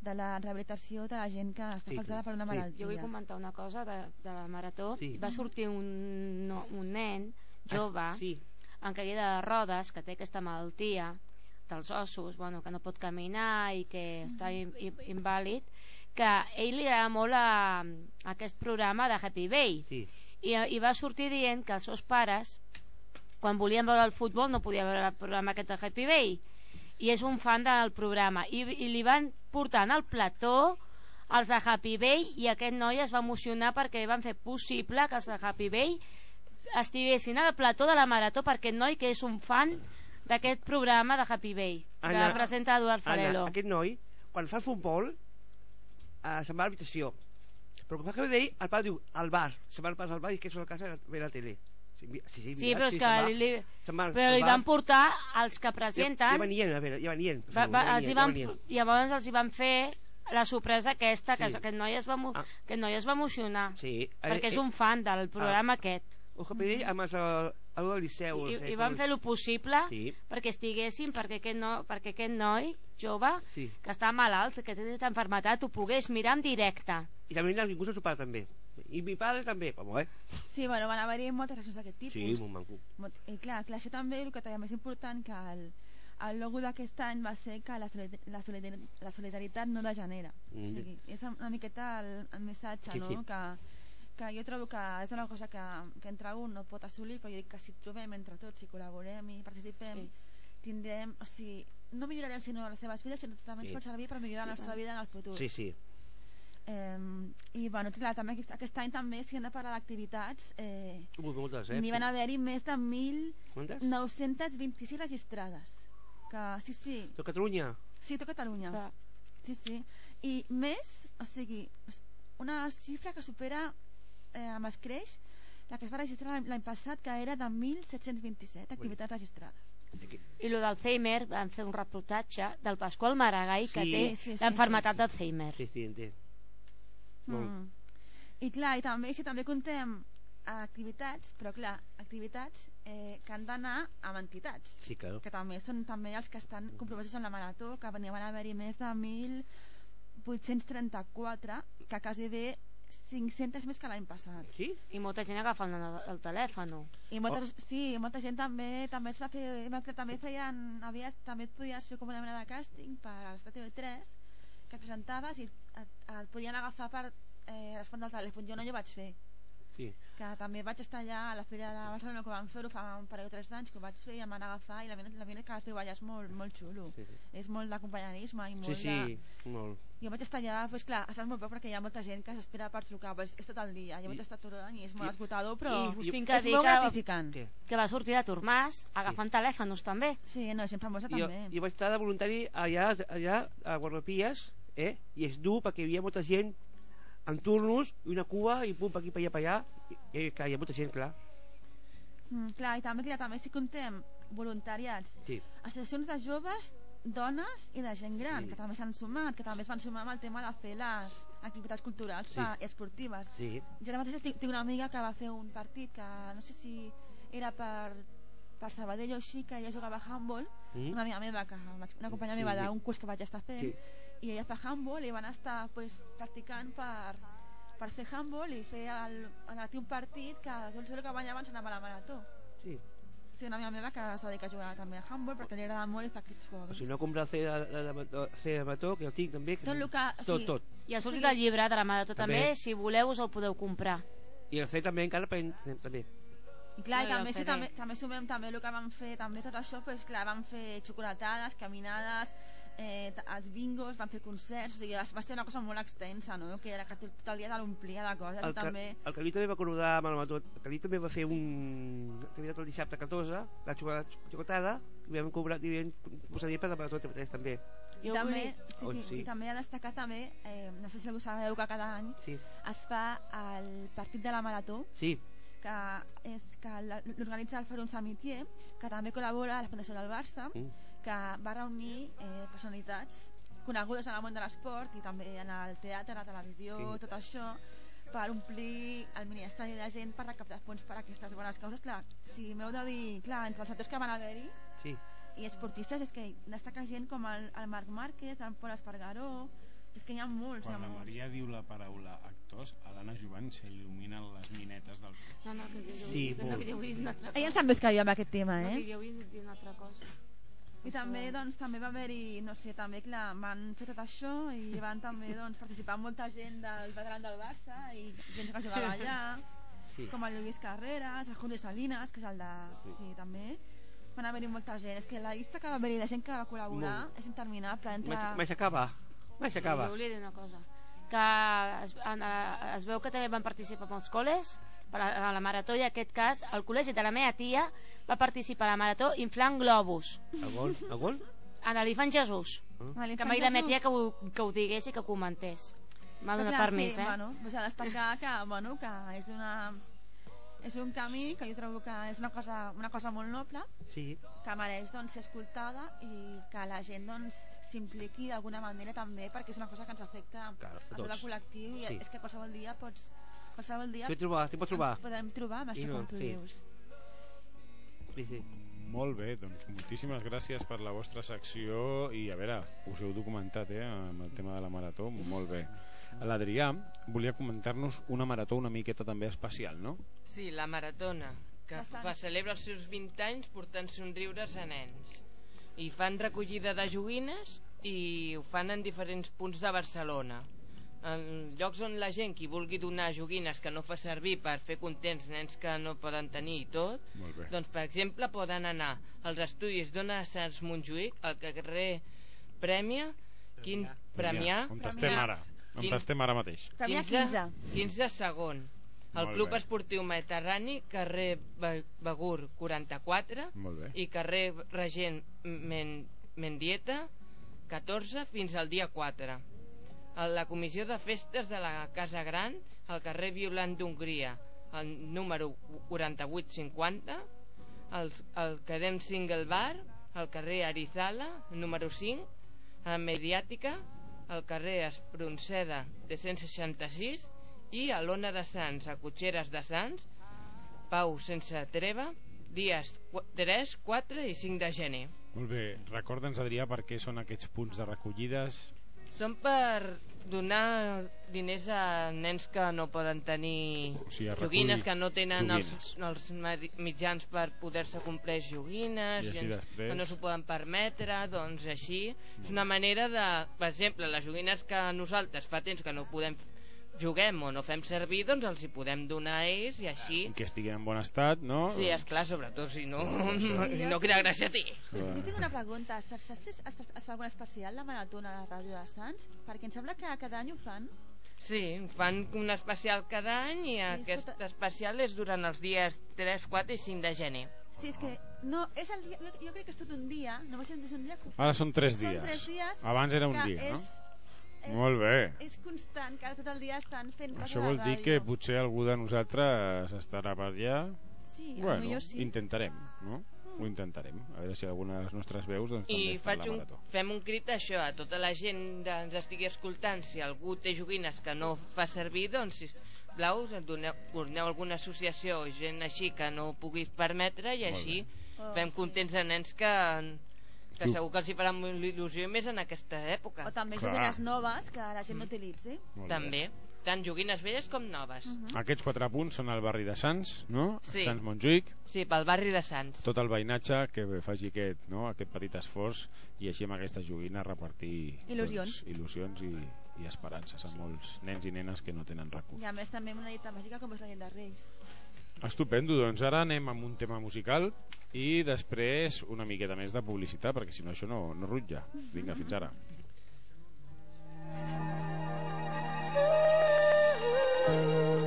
de la rehabilitació de la gent que està Sí, afectada per una sí. malaltia Jo vull comentar una cosa de, de la marató. Sí. Va sortir un, no, un nen jove Ah, sí. en caiguda de rodes que té aquesta malaltia dels ossos, bueno, que no pot caminar i que està in, in, invàlid, que a ell li agrada molt a, a aquest programa de Happy Bay. Sí. i, i va sortir dient que els seus pares quan volien veure el futbol no podia veure el programa aquest de Happy Bay. I és un fan del programa. I, i li van portant al plató els de Happy Bay i aquest noi es va emocionar perquè van fer possible que els de Happy Bay estiguessin al plató de la Marató per aquest noi que és un fan d'aquest programa de Happy Bay que Anna, presenta Eduard Farelo Anna, aquest noi, quan fa futbol, eh, se'n va a l'habitació. Però quan fa Happy Day, el pare diu, al bar. Se'n va pas al bar i que és a casa ve a la tele. Sí, sí, sí, Sí, però és que se'n va- li, se'n va però al li van portar els que Ja, presenten ja venien, a veure, ja venien. va, va, ja els hi venien, ja van, venien. llavors els hi van fer la sorpresa aquesta que Sí. aquest noi es va, emo- aquest noi es va emocionar Sí. perquè Eh, és eh, un fan del programa aquest Un Happy Day amb els, el del Liceu. i, eh, i van com- fer el possible Sí. perquè estiguessin perquè aquest, no, perquè aquest noi jove Sí. que està malalt que té aquesta enfermetat ho pogués mirar en directe I també inclús el seu pare també. I mi padre també, com, eh? Sí, bueno, van haver-hi moltes accions d'aquest tipus. Sí, molt maco. Molt- I clar, clar, això també el que també és important que el, el logo d'aquest any va ser que la, solidar la, solidar la solidaritat no degenera. Mm. O sigui, és una miqueta el, el missatge, Sí, no? sí. Que, que jo trobo que és una cosa que, que entre un no pot assolir, però jo dic que si trobem entre tots, si col·laborem i participem, Sí. tindrem, o sigui, no millorarem sinó les seves vides, sinó també ens Sí. pot servir per millorar la nostra vida en el futur. Sí, sí. Eh, I bueno, clar, també aquest, aquest any també si hem de parlar d'activitats eh, Ui, moltes, eh? n'hi van haver-hi més de Quantes? 1.926 registrades que sí, sí, Tot Catalunya? sí, tot Catalunya Clar. sí, sí, i més o sigui, una xifra que supera eh, amb escreix la que es va registrar l'any- passat que era de 1.727 activitats registrades i lo d'Alzheimer van fer un reportatge del Pasqual Maragall que Sí. té Sí, sí, sí, l'enfermetat d'Alzheimer Sí, sí, entenc. Mm. I clar, i també, si també contem activitats, però clar, activitats eh, que han d'anar amb entitats, Sí, claro. que també són també els que estan compromesos en la marató, que van haver-hi més de 1.834, que quasi bé 500 més que l'any passat. Sí? i molta gent agafant el, el telèfon I moltes, sí, molta gent també també es va fer, que també feien havies, també et podies fer com una mena de càsting per als de TV3 que et presentaves i et, et podien agafar per eh, respondre al telèfon jo no ho vaig fer Sí. que també vaig estar allà a la Fira de Barcelona que vam fer-ho fa un parell o tres d'anys que ho vaig fer i em van agafar i la vida, la vida que tu balles molt, molt xulo Sí, sí. és molt d'acompanyamisme i molt Sí, sí, de... molt. jo vaig estar allà, doncs clar, estàs molt poc perquè hi ha molta gent que s'espera per trucar, però és, és tot el dia, jo vaig I- estar tot l'any i és molt i- esgotador, però i us tinc que és dir molt que- gratificant. Què? que va sortir de Tormàs agafant telèfons també Sí, no, gent famosa Jo, també. jo vaig estar de voluntari allà, allà a Guardapies, eh? i és dur perquè hi havia molta gent en turnos, i una cua, i pum, aquí, per allà, per allà, i, i que hi ha molta gent, clar. Mm, clar, i també, clar, també si contem voluntariats, Sí. associacions de joves, dones i de gent gran, Sí. que també s'han sumat, que també es van sumar amb el tema de fer les activitats culturals Sí. pa- esportives. Sí. Jo ara mateix tinc, tinc una amiga que va fer un partit que no sé si era per, per Sabadell o així, que ella jugava a handball, Mm. una amiga meva, que una companya Sí, meva d'un curs que vaig estar fent, Sí. I ella fa handball i van estar pues, practicant per, per fer handball i fer el, el un partit que tots els que guanyaven s'anava a la marató. Sí. Sí, una amiga meva que es dedica a jugar també a handball perquè li agrada molt i fa aquests O hobbies. si no, comprar el CD de, mató, que el tinc també. Que Tot el que- o Tot, sigui, tot. i ha sortit Sí. el llibre de la Marató també. També. si voleu us el podeu comprar I el CD també encara per, també. I clar, No, i també, el si també, també sumem també el que van fer, també tot això, pues, clar, van fer xocolatades, caminades, eh, els bingos, van fer concerts, o sigui, va ser una cosa molt extensa, no? Que era que tot, el dia te l'omplia de coses, El, també... el Calí també va col·laborar amb el mató. El Calí també va fer un activitat el dissabte 14, la xocotada, i vam cobrar, i vam posar diners per la marató TV3 també. I també, sí, Oh, sí, i també ha destacat també, eh, no sé si algú sabeu que cada any Sí. es fa el partit de la marató, Sí, que és que l'organitza el Forum Samitier, que també col·labora a la Fundació del Barça, Mm. Que va reunir eh, personalitats conegudes en el món de l'esport i també en el teatre, la televisió, Sí. tot això, per omplir el miniestadi de gent per recaptar fons per a aquestes bones causes. Clar, si m'heu de dir, clar, entre els actors que van haver-hi sí. i esportistes és que destaca gent com el, el Marc Márquez, el Pol Espargaró, és que hi ha molts, hi ha Quan la molts. Maria diu la paraula actors, a l'Anna Jovany s'il·luminen les minetes del... no, no, que, que, Sí, que, no, que jo vull dir una altra Ella en cosa sap més que jo amb aquest tema, no, eh? que jo vull dir una altra cosa I també, doncs, també va haver-hi, no sé, també, clar, van fer tot això i van també, doncs, participar molta gent del veteran del Barça i gent que jugava allà, Sí. com el Lluís Carreras, el Julio Salinas, que és el de... Sí, també. Van haver-hi molta gent. És que la llista que va haver-hi de gent que va col·laborar Molt. és interminable. Entre... M'aixecava. M'aixecava. Jo volia dir una cosa que es, en, eh, es veu que també van participar molts col·les per a la marató i en aquest cas el col·legi de la meva tia va participar a la marató inflant globus A gol? A gol? en l'Infant Jesús Ah, que dit la meva tia que ho, que ho digués i que ho comentés m'ha donat clar, permís sí, eh? Bueno, pues a destacar que, bueno, que és una és un camí que jo trobo que és una cosa, una cosa molt noble Sí. que mereix doncs, ser escoltada i que la gent doncs, s'impliqui d'alguna manera també perquè és una cosa que ens afecta Claro, a a tot el col·lectiu i Sí. és que qualsevol dia pots qualsevol dia T'hi trobar, t'hi pots trobar. podem trobar amb això no, com tu sí. dius Sí, sí. Molt bé, doncs moltíssimes gràcies per la vostra secció i a veure, us heu documentat eh, amb el tema de la marató, molt bé. L'Adrià volia comentar-nos una marató una miqueta també especial, no? Sí, la maratona, que Passant. fa celebra els seus 20 anys portant somriures a nens. I fan recollida de joguines i ho fan en diferents punts de Barcelona. En llocs on la gent qui vulgui donar joguines que no fa servir per fer contents nens que no poden tenir i tot, doncs per exemple poden anar als estudis d'Ona Sants Montjuïc, al carrer Prèmia, quin, Premià, On estem ara? On Quin- estem ara mateix? Premià 15, 15 segon. El Molt Club bé. Esportiu Mediterrani, carrer Be- Begur 44 Molt bé. i carrer Regent Men Mendieta 14 fins al dia 4. A la Comissió de Festes de la Casa Gran, al carrer Violant d'Hongria, el número 4850, el, el Cadem Single Bar, al carrer Arizala, número 5, a Mediàtica, al carrer Espronceda de 166 i a l'Ona de Sants, a Cotxeres de Sants, Pau sense treva, dies 3, 4 i 5 de gener. Molt bé, recorda'ns Adrià per què són aquests punts de recollides Són per donar diners a nens que no poden tenir sigui, a joguines, que no tenen els, els mitjans per poder-se comprar joguines, I gens després- que no s'ho poden permetre, doncs així. És una manera de, per exemple, les joguines que nosaltres fa temps que no podem juguem o no fem servir, doncs els hi podem donar a ells i així... que estiguin en bon estat, no? Sí, és clar, sobretot si no, Doncs, no crea gràcia a ti. Jo tinc una pregunta. Saps saps si es, es, fa algun especial la maratona a la ràdio de Sants? Perquè em sembla que cada any ho fan. Sí, fan un especial cada any i aquest especial és durant els dies 3, 4 i 5 de gener. Sí, és que no, és el dia, jo, jo crec que és tot un dia, només és un dia que ho Ara són tres Són dies. tres dies Abans era un dia, no? És, Molt bé. És constant, que tot el dia estan fent coses Això vol la dir que potser algú de nosaltres estarà per allà. Sí, bueno, sí. intentarem, no? Ho intentarem. A veure si alguna de les nostres veus doncs, també I està faig a la un, fem un crit a això, a tota la gent que ens estigui escoltant, si algú té joguines que no fa servir, doncs, sisplau, doneu, doneu alguna associació o gent així que no ho puguis permetre i Molt així Oh, fem contents a nens que, que Tu- segur que els hi farà molt il·lusió més en aquesta època. O també Clar. joguines noves que la gent no utilitzi. Molt bé. També, tant joguines velles com noves. Aquests quatre punts són al barri de Sants, no? Sí. Sants Montjuïc, Sí, pel barri de Sants. tot el veïnatge que faci aquest, no? aquest petit esforç i així amb aquesta joguina repartir Il·lusions. Doncs, il·lusions i, i esperances a molts nens i nenes que no tenen recursos. I a més també amb una dita màgica com és la llet de Reis. Estupendo, doncs ara anem amb un tema musical i després una miqueta més de publicitat perquè si no això no, no rutlla. Vinga, fins ara. Let's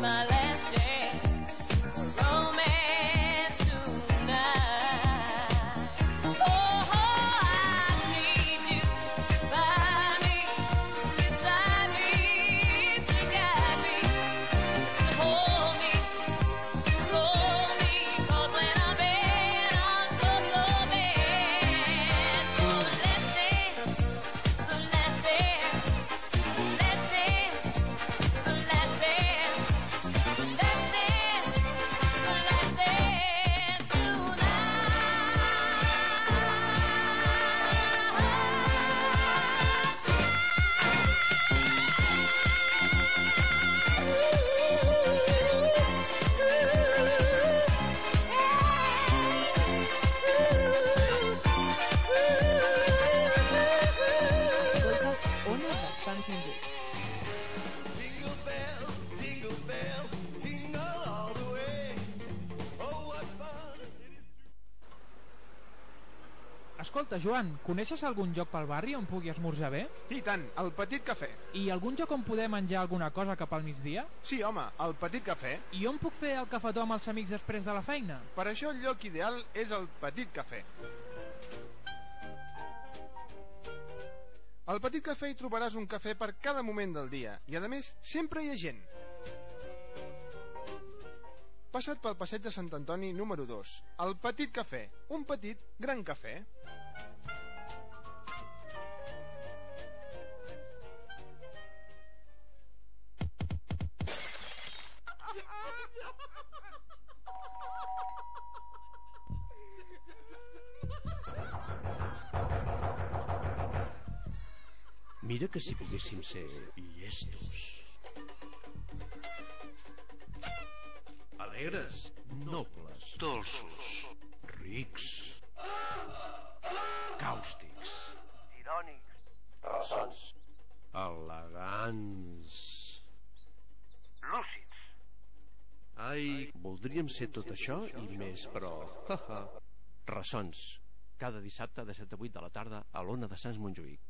my Joan, coneixes algun lloc pel barri on pugui esmorzar bé? I tant, el Petit Cafè. I algun lloc on poder menjar alguna cosa cap al migdia? Sí, home, el Petit Cafè. I on puc fer el cafetó amb els amics després de la feina? Per això el lloc ideal és el Petit Cafè. Al Petit Cafè hi trobaràs un cafè per cada moment del dia i, a més, sempre hi ha gent. Passa't pel passeig de Sant Antoni número 2. El Petit Cafè. Un petit, gran cafè. Mira que si poguéssim ser llestos. Alegres, nobles, dolços, rics, càustics, irònics, ressons, elegants. lúcids. Ai, voldríem ser tot això i més, però... Ressons, cada dissabte de 7 a 8 de la tarda a l'Ona de Sants Montjuïc.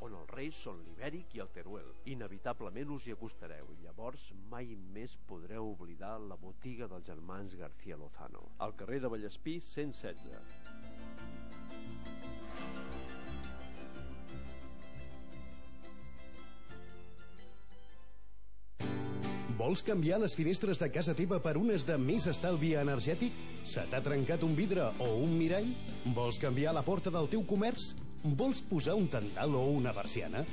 on els reis són l'ibèric i el teruel. Inevitablement us hi acostareu i llavors mai més podreu oblidar la botiga dels germans García Lozano. Al carrer de Vallespí 116. Vols canviar les finestres de casa teva per unes de més estalvi energètic? Se t'ha trencat un vidre o un mirall? Vols canviar la porta del teu comerç? Vols posar un tendal o una persiana?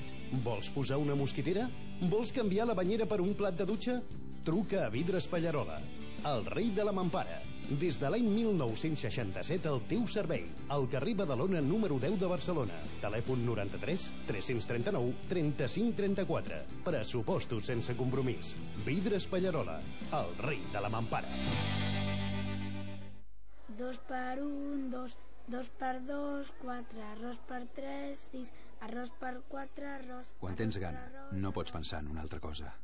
Vols posar una mosquitera? Vols canviar la banyera per un plat de dutxa? Truca a Vidres Pallarola, el rei de la mampara. Des de l'any 1967 al teu servei. Al carrer Badalona número 10 de Barcelona. Telèfon 93 339 35 34. Pressupostos sense compromís. Vidres Pallarola, el rei de la mampara. Dos per un, dos, dos per dos, quatre, arròs per tres, sis, arròs per quatre, arròs... Quan tens gana, no pots pensar en una altra cosa.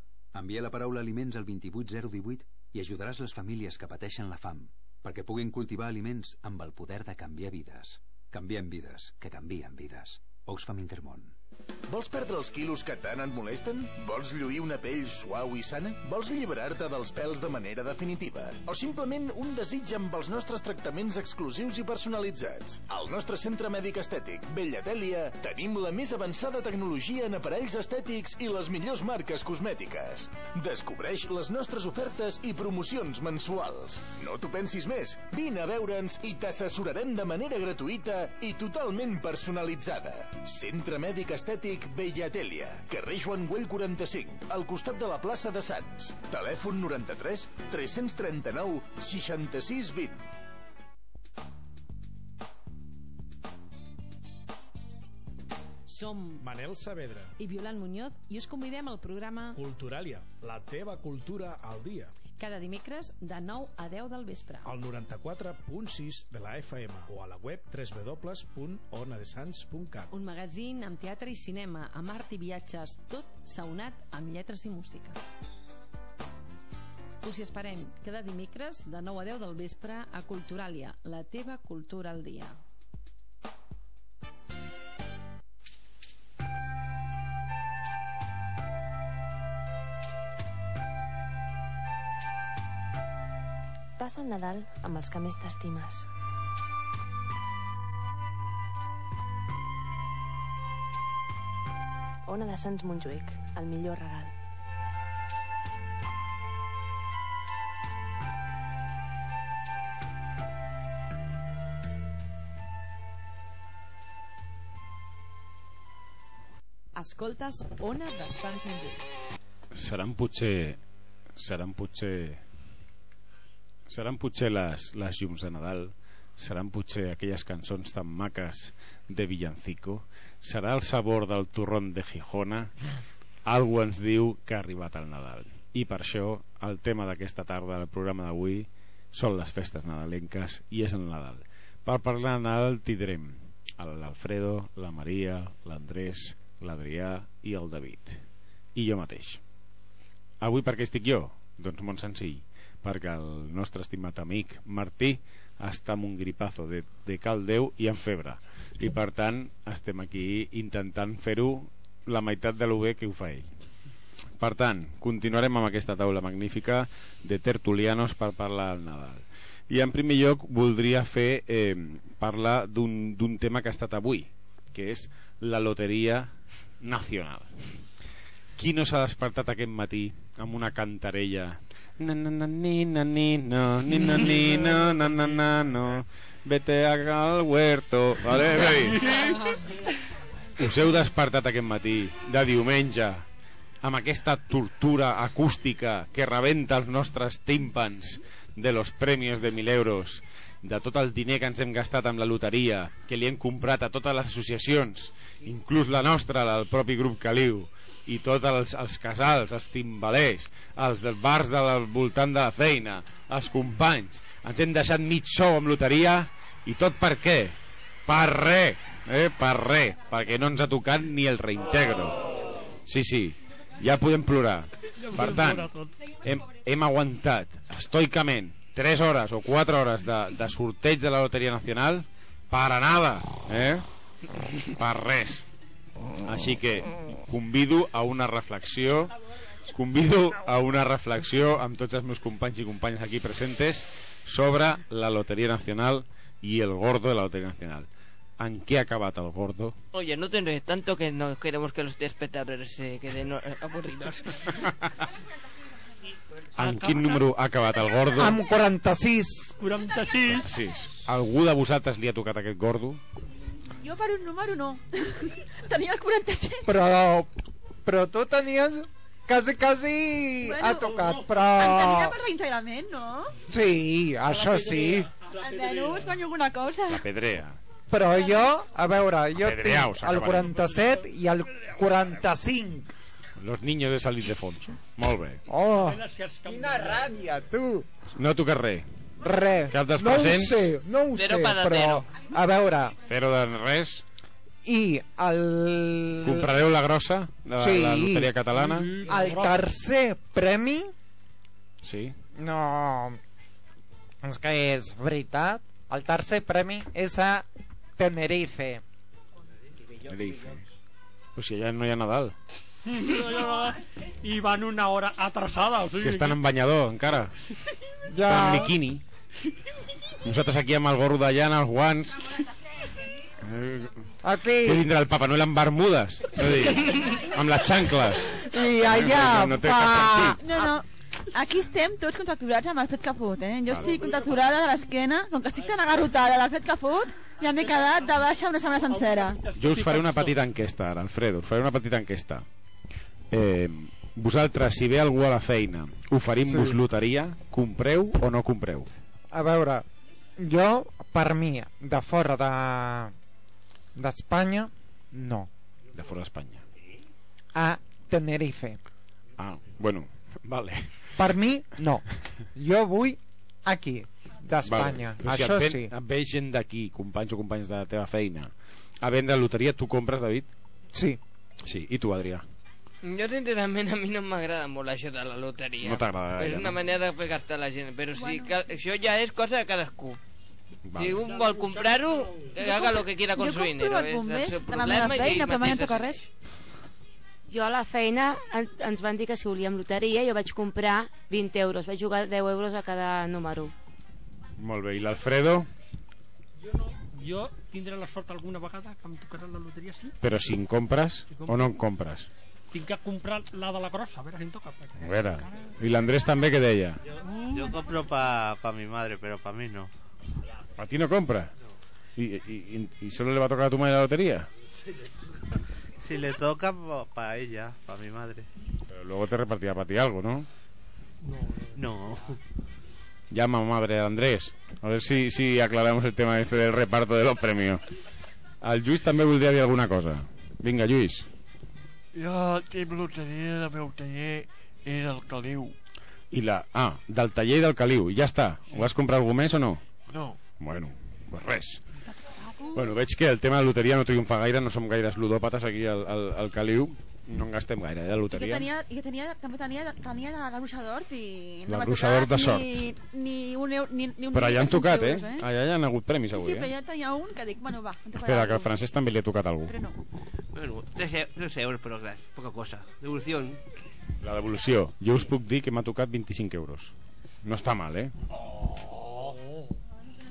Envia la paraula aliments al 28018 i ajudaràs les famílies que pateixen la fam perquè puguin cultivar aliments amb el poder de canviar vides. Canviem vides, que canvien vides. Oxfam Intermón. Vols perdre els quilos que tant et molesten? Vols lluir una pell suau i sana? Vols alliberar-te dels pèls de manera definitiva? O simplement un desig amb els nostres tractaments exclusius i personalitzats? Al nostre centre mèdic estètic, Bellatèlia, tenim la més avançada tecnologia en aparells estètics i les millors marques cosmètiques. Descobreix les nostres ofertes i promocions mensuals. No t'ho pensis més. Vine a veure'ns i t'assessorarem de manera gratuïta i totalment personalitzada. Centre mèdic estètic Bellatèlia, carrer Joan Güell 45, al costat de la plaça de Sants. Telèfon 93 339 66 20. Som Manel Saavedra. i Violant Muñoz i us convidem al programa Culturalia, la teva cultura al dia. Cada dimecres de 9 a 10 del vespre. Al 94.6 de la FM o a la web www.onadesans.cat. Un magazín amb teatre i cinema, amb art i viatges, tot saonat amb lletres i música. Us hi esperem cada dimecres de 9 a 10 del vespre a Culturalia, la teva cultura al dia. Passa el Nadal amb els que més t'estimes. Ona de Sants Montjuïc, el millor regal. Escoltes Ona de Sants Montjuïc. seran potser seran potser seran potser les, les llums de Nadal? Seran potser aquelles cançons tan maques de Villancico? Serà el sabor del torrón de Gijona? Algú ens diu que ha arribat el Nadal. I per això el tema d'aquesta tarda del programa d'avui són les festes nadalenques i és el Nadal. Per parlar de Nadal tindrem l'Alfredo, la Maria, l'Andrés, l'Adrià i el David. I jo mateix. Avui per què estic jo? Doncs molt senzill, perquè el nostre estimat amic Martí està amb un gripazo de, de cal Déu i en febre. I per tant estem aquí intentant fer-ho la meitat de lo bé que ho fa ell. Per tant, continuarem amb aquesta taula magnífica de tertulianos per parlar del Nadal. I en primer lloc voldria fer eh, parlar d'un tema que ha estat avui, que és la loteria nacional. Qui no s'ha despertat aquest matí amb una cantarella na na na ni na ni no ni na ni no na na na no vete al huerto vale, vei? us heu despertat aquest matí de diumenge amb aquesta tortura acústica que rebenta els nostres tímpans de los premios de 1.000 euros de tot el diner que ens hem gastat amb la loteria que li hem comprat a totes les associacions inclús la nostra, la del propi grup Caliu i tots els, els casals, els timbalers els dels bars del voltant de la feina els companys ens hem deixat mig sou amb loteria i tot per què? per res eh? per res, perquè no ens ha tocat ni el reintegro sí, sí, ja podem plorar per tant, hem, hem aguantat estoicament 3 hores o 4 hores de, de sorteig de la Loteria Nacional para nada eh? per res així que convido a una reflexió convido a una reflexió amb tots els meus companys i companyes aquí presentes sobre la Lotería Nacional y el gordo de la Lotería Nacional. ¿En qué ha acabat el gordo? Oye, no te enredes tanto que no queremos que los espectadores se queden eh, aburridos. En quin número ha acabat el gordo? Amb 46. 46. Sí. Algú de vosaltres li ha tocat aquest gordo? Jo per un número no. Tenia el 47. Però, però tu tenies quasi, quasi Bueno, ha tocat, però... Em tenia per reintegrament, no? Sí, això sí. Almenys guanyo alguna cosa. La pedrea. Però jo, a veure, jo tinc el s'acabarà. 47 i el 45. Los niños de Salit de Fonso. Molt bé. Oh, quina ràbia, tu. No ha tocat res. Res. Cap dels no ho presents? sé, no ho Zero sé, patatero. però... A veure, Zero de res. i el... Comprareu la grossa de la, Sí. la loteria catalana? El tercer premi... Sí. No... És que és veritat. El tercer premi és a Tenerife. Tenerife. O sigui, allà no hi ha Nadal. I van una hora atrasada. O sigui, Si estan en banyador, encara. Ja. Estan en biquini. Nosaltres aquí amb el gorro de llana, els guants... Eh, Aquí. Què vindrà el Papa Noel amb bermudes? És a dir, amb les xancles. I allà No, no té cap fa... sentit. No, no. Aquí estem tots contracturats amb el fet que fot, eh? Jo estic contracturada de l'esquena, com que estic tan agarrotada del fet que fot, ja m'he quedat de baixa una setmana sencera. Jo us faré una petita enquesta ara, Alfredo, us faré una petita enquesta. Eh, vosaltres, si ve algú a la feina, oferim-vos Sí. loteria, compreu o no compreu? A veure, jo, per mi, de fora de d'Espanya, no. De fora d'Espanya. A Tenerife. Ah, bueno, vale. Per mi, no. Jo vull aquí, d'Espanya. Vale. Però si Això et ven, sí. et ve gent d'aquí, companys o companyes de la teva feina, a vendre loteria, tu compres, David? Sí. Sí, i tu, Adrià? Jo, sincerament, a mi no m'agrada molt això de la loteria. No t'agrada És gaire, una no? manera de fer gastar la gent, però sí que això ja és cosa de cadascú. Vale. Si un vol comprar-ho, que haga lo que quiera con su dinero. els és el bombers de la meva problema i feina, però mai em toca res. Jo a la feina en, ens van dir que si volíem loteria jo vaig comprar 20 euros, vaig jugar 10 euros a cada número. Molt bé, i l'Alfredo? Jo tindré la sort alguna vegada que em tocarà la loteria, sí. Però si en compres o no en compres. Tinc que comprar la de la grossa, a veure si em toca. A veure. I l'Andrés també què deia? Yo compro para pa mi madre, pero para mí no. ¿A ti no compra? ¿Y, y, solo le va a tocar a tu madre la lotería? Si le toca, para ella, para mi madre. Pero luego te repartirá para ti algo, ¿no? No. Llama a madre de Andrés. A ver si, si aclaramos el tema este del reparto de los premios. Al Lluís també voldria dir alguna cosa. Vinga, Lluís. Jo tinc loteria del meu taller i del caliu. I la... Ah, del taller i del caliu. I ja està. Ho vas comprar algú més o no? No. Bueno, pues res. Bueno, veig que el tema de loteria no triomfa gaire, no som gaires ludòpates aquí al, al, al caliu. No en gastem gaire, eh, de I que loteria. tenia, i que tenia, també tenia, tenia la, la bruixa d'Hort i no La bruixa d'Hort de sort. Ni, ni un euro, ni, ni un Però allà han 25 tocat, eh? euros, Allà hi han hagut premis Sí, avui, sí, però eh? ja tenia un que dic, bueno, va, em Espera, que al francès també li ha tocat algú. Però no. Bueno, 3, euros, pero claro, poca cosa. Devolución. La devolució. Jo us puc dir que m'ha tocat 25 euros. No està mal, eh?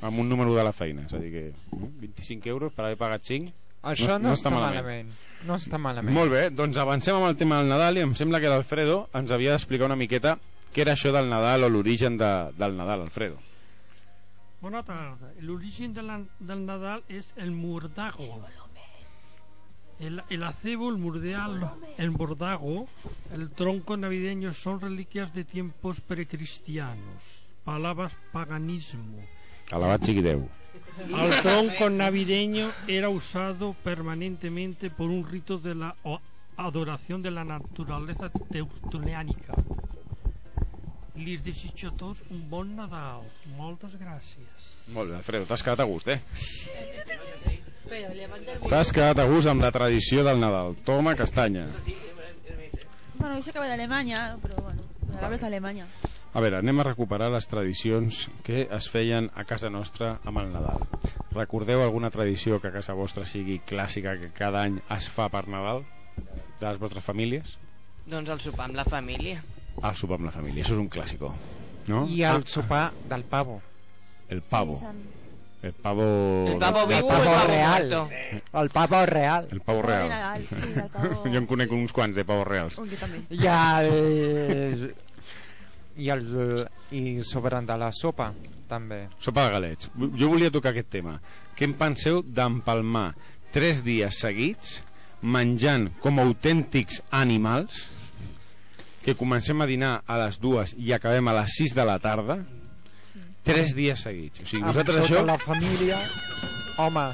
Amb un número de la feina. És a dir que mm, 25 euros per haver pagat 5 Això no, està malament. No està malament. Molt bé, doncs avancem amb el tema del Nadal i em sembla que l'Alfredo ens havia d'explicar una miqueta què era això del Nadal o l'origen de, del Nadal, Alfredo. Bona tarda. L'origen de la- del Nadal es el murdago. El, el acebo, el murdeal, el mordago, el tronco navideño son reliquias de tiempos precristianos. Palabras paganismo. Alabat sigui Déu. El tronco navideño era usado permanentemente por un rito de la o- adoración de la naturaleza teutoleànica. Les desitjo a tots un bon Nadal. Moltes gràcies. Molt bé, Alfredo, t'has quedat a gust, eh? El T'has quedat a gust amb la tradició del Nadal. Toma castanya. Bueno, jo sé que ve d'Alemanya, però bueno, l'arabe és d'Alemanya. A veure, anem a recuperar les tradicions que es feien a casa nostra amb el Nadal. Recordeu alguna tradició que a casa vostra sigui clàssica que cada any es fa per Nadal? De les vostres famílies? Doncs el sopar amb la família. El sopar amb la família, això és un clàssico. No? I el Ah, sopar del pavo. el pavo. El pavo... El pavo viu el o el pavo pavo real. muerto? El pavo real. El pavo real. Nadal, sí, del pavo. jo en conec uns quants de pavos reals. Jo també. I el... I, el, I sobre de la sopa, també. Sopa de galets. Jo volia tocar aquest tema. Què en penseu d'empalmar tres dies seguits menjant com autèntics animals que comencem a dinar a les dues i acabem a les 6 de la tarda tres dies seguits o sigui, Amb vosaltres tota això la família... Home,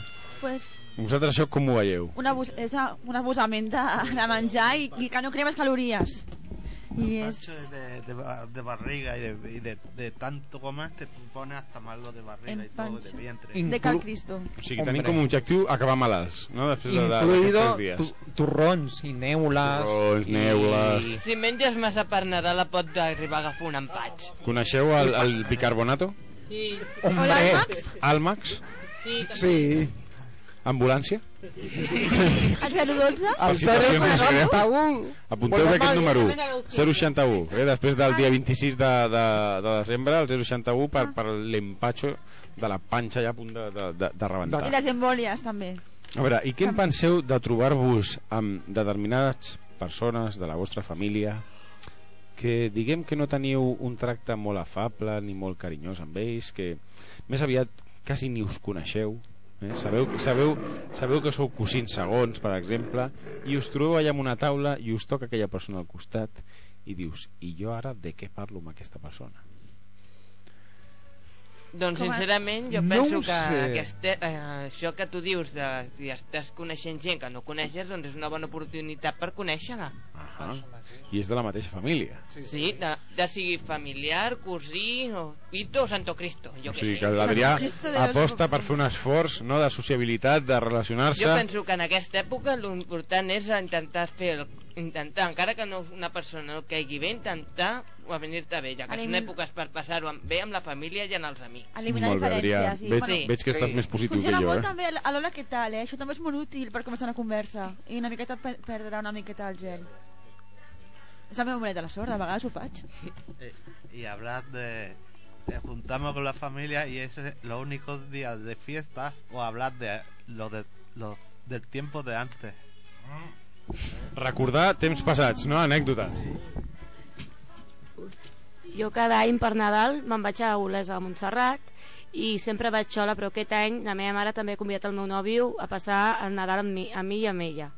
Pues vosaltres això com ho veieu? una abus, és a- un abusament de, de menjar i, i que no cremes calories. I és... De, de, de barriga y, de, y de, de tanto comer te pone hasta malo de barriga En y todo, de vientre. De cal Cristo. O sigui, tenim com a objectiu acabar malalts no? després de, de, tres dies tu, torrons i neules. Torrons, neules. Si menges massa per Nadal pot arribar a agafar un empatx. Coneixeu el, el bicarbonato? Sí. Hombre. l'Almax? Almax? Sí, també. Sí. Ambulància? El 012? El Per situacions més greus. 061. Apunteu bé aquest número 061 eh? després del dia 26 de, de, de desembre el 061 per, per l'empacho de la panxa ja a punt de, de, de, de rebentar I les embòlies, també. a veure, i què en penseu de trobar-vos amb determinades persones de la vostra família que diguem que no teniu un tracte molt afable ni molt carinyós amb ells que més aviat quasi ni us coneixeu eh? sabeu, sabeu, sabeu que sou cosins segons per exemple i us trobeu allà en una taula i us toca aquella persona al costat i dius, i jo ara de què parlo amb aquesta persona? Doncs Com sincerament jo No penso ho que aquest, eh, això que tu dius de si estàs coneixent gent que no coneixes doncs és una bona oportunitat per conèixer-la. Ah, i és de la mateixa família. Sí, de, de sigui familiar, cosí o Pito o Santo Cristo jo o que sigui sé. que l'Adrià aposta per fer un esforç no, de sociabilitat, de relacionar-se. Jo penso que en aquesta època l'important és intentar fer el, intentar, encara que no una persona no caigui bé, intentar venir-te bé, ja que són Elimin- èpoques per passar-ho amb- bé amb la família i amb els amics. Eliminar Molt bé, Adrià. diferències. i, Veig, bueno, veig que estàs Sí. més positiu que Funciona jo, molt eh? també a l'hola què tal, eh? Això també és molt útil per començar una conversa. I una miqueta per perdre una miqueta el gel. És la meva moneda de la sort, a vegades ho faig. Eh, y hablar de, eh, juntamos con la familia y ese es los únicos días de fiesta o hablar de lo de lo del tiempo de antes. Recordar temps passats, no? Anècdotes. Jo cada any per Nadal me'n vaig a Olesa, a Montserrat, i sempre vaig sola, però aquest any la meva mare també ha convidat el meu nòvio a passar el Nadal amb mi, amb mi i amb ella.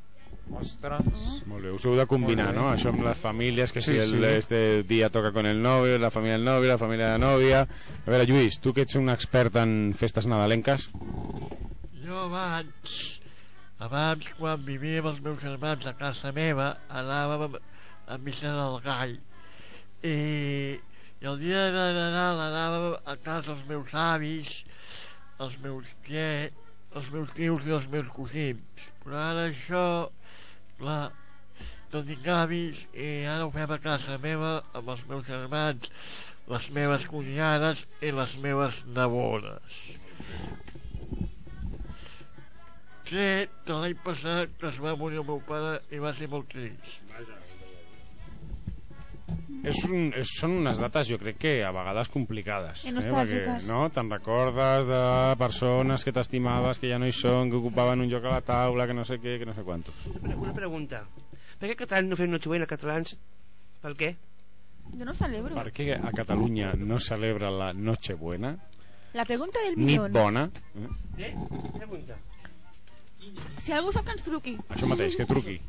Ostres. Molt bé, us heu de combinar, no? Això amb les famílies, que si Sí, el, sí. este dia toca con el novio, la família del novio, la família de la nòvia... A veure, Lluís, tu que ets un expert en festes nadalenques, Jo abans, abans quan vivia amb els meus germans a casa meva, anàvem a missa del gall. I, i el dia de Nadal anàvem a casa dels meus avis, els meus tiets, els meus tios i els meus cosins. Però ara això, clar, no tinc avis i ara ho fem a casa meva amb els meus germans, les meves cunyades i les meves nebodes. Sí, de l'any passat que es va morir el meu pare i va ser molt trist. és un, és, són unes dates, jo crec que a vegades complicades. I Eh? nostàlgiques. Perquè, no? Te'n recordes de persones que t'estimaves, que ja no hi són, que ocupaven un lloc a la taula, que no sé què, que no sé quantos. Una, pregunta. Per què catalans no fem Nochebuena catalans? Per què? Jo no celebro. Per què a Catalunya no celebra la Nochebuena? La pregunta del Nit millón. bona? Eh? Eh? Pregunta. Si algú sap que ens truqui. Això mateix, que truqui.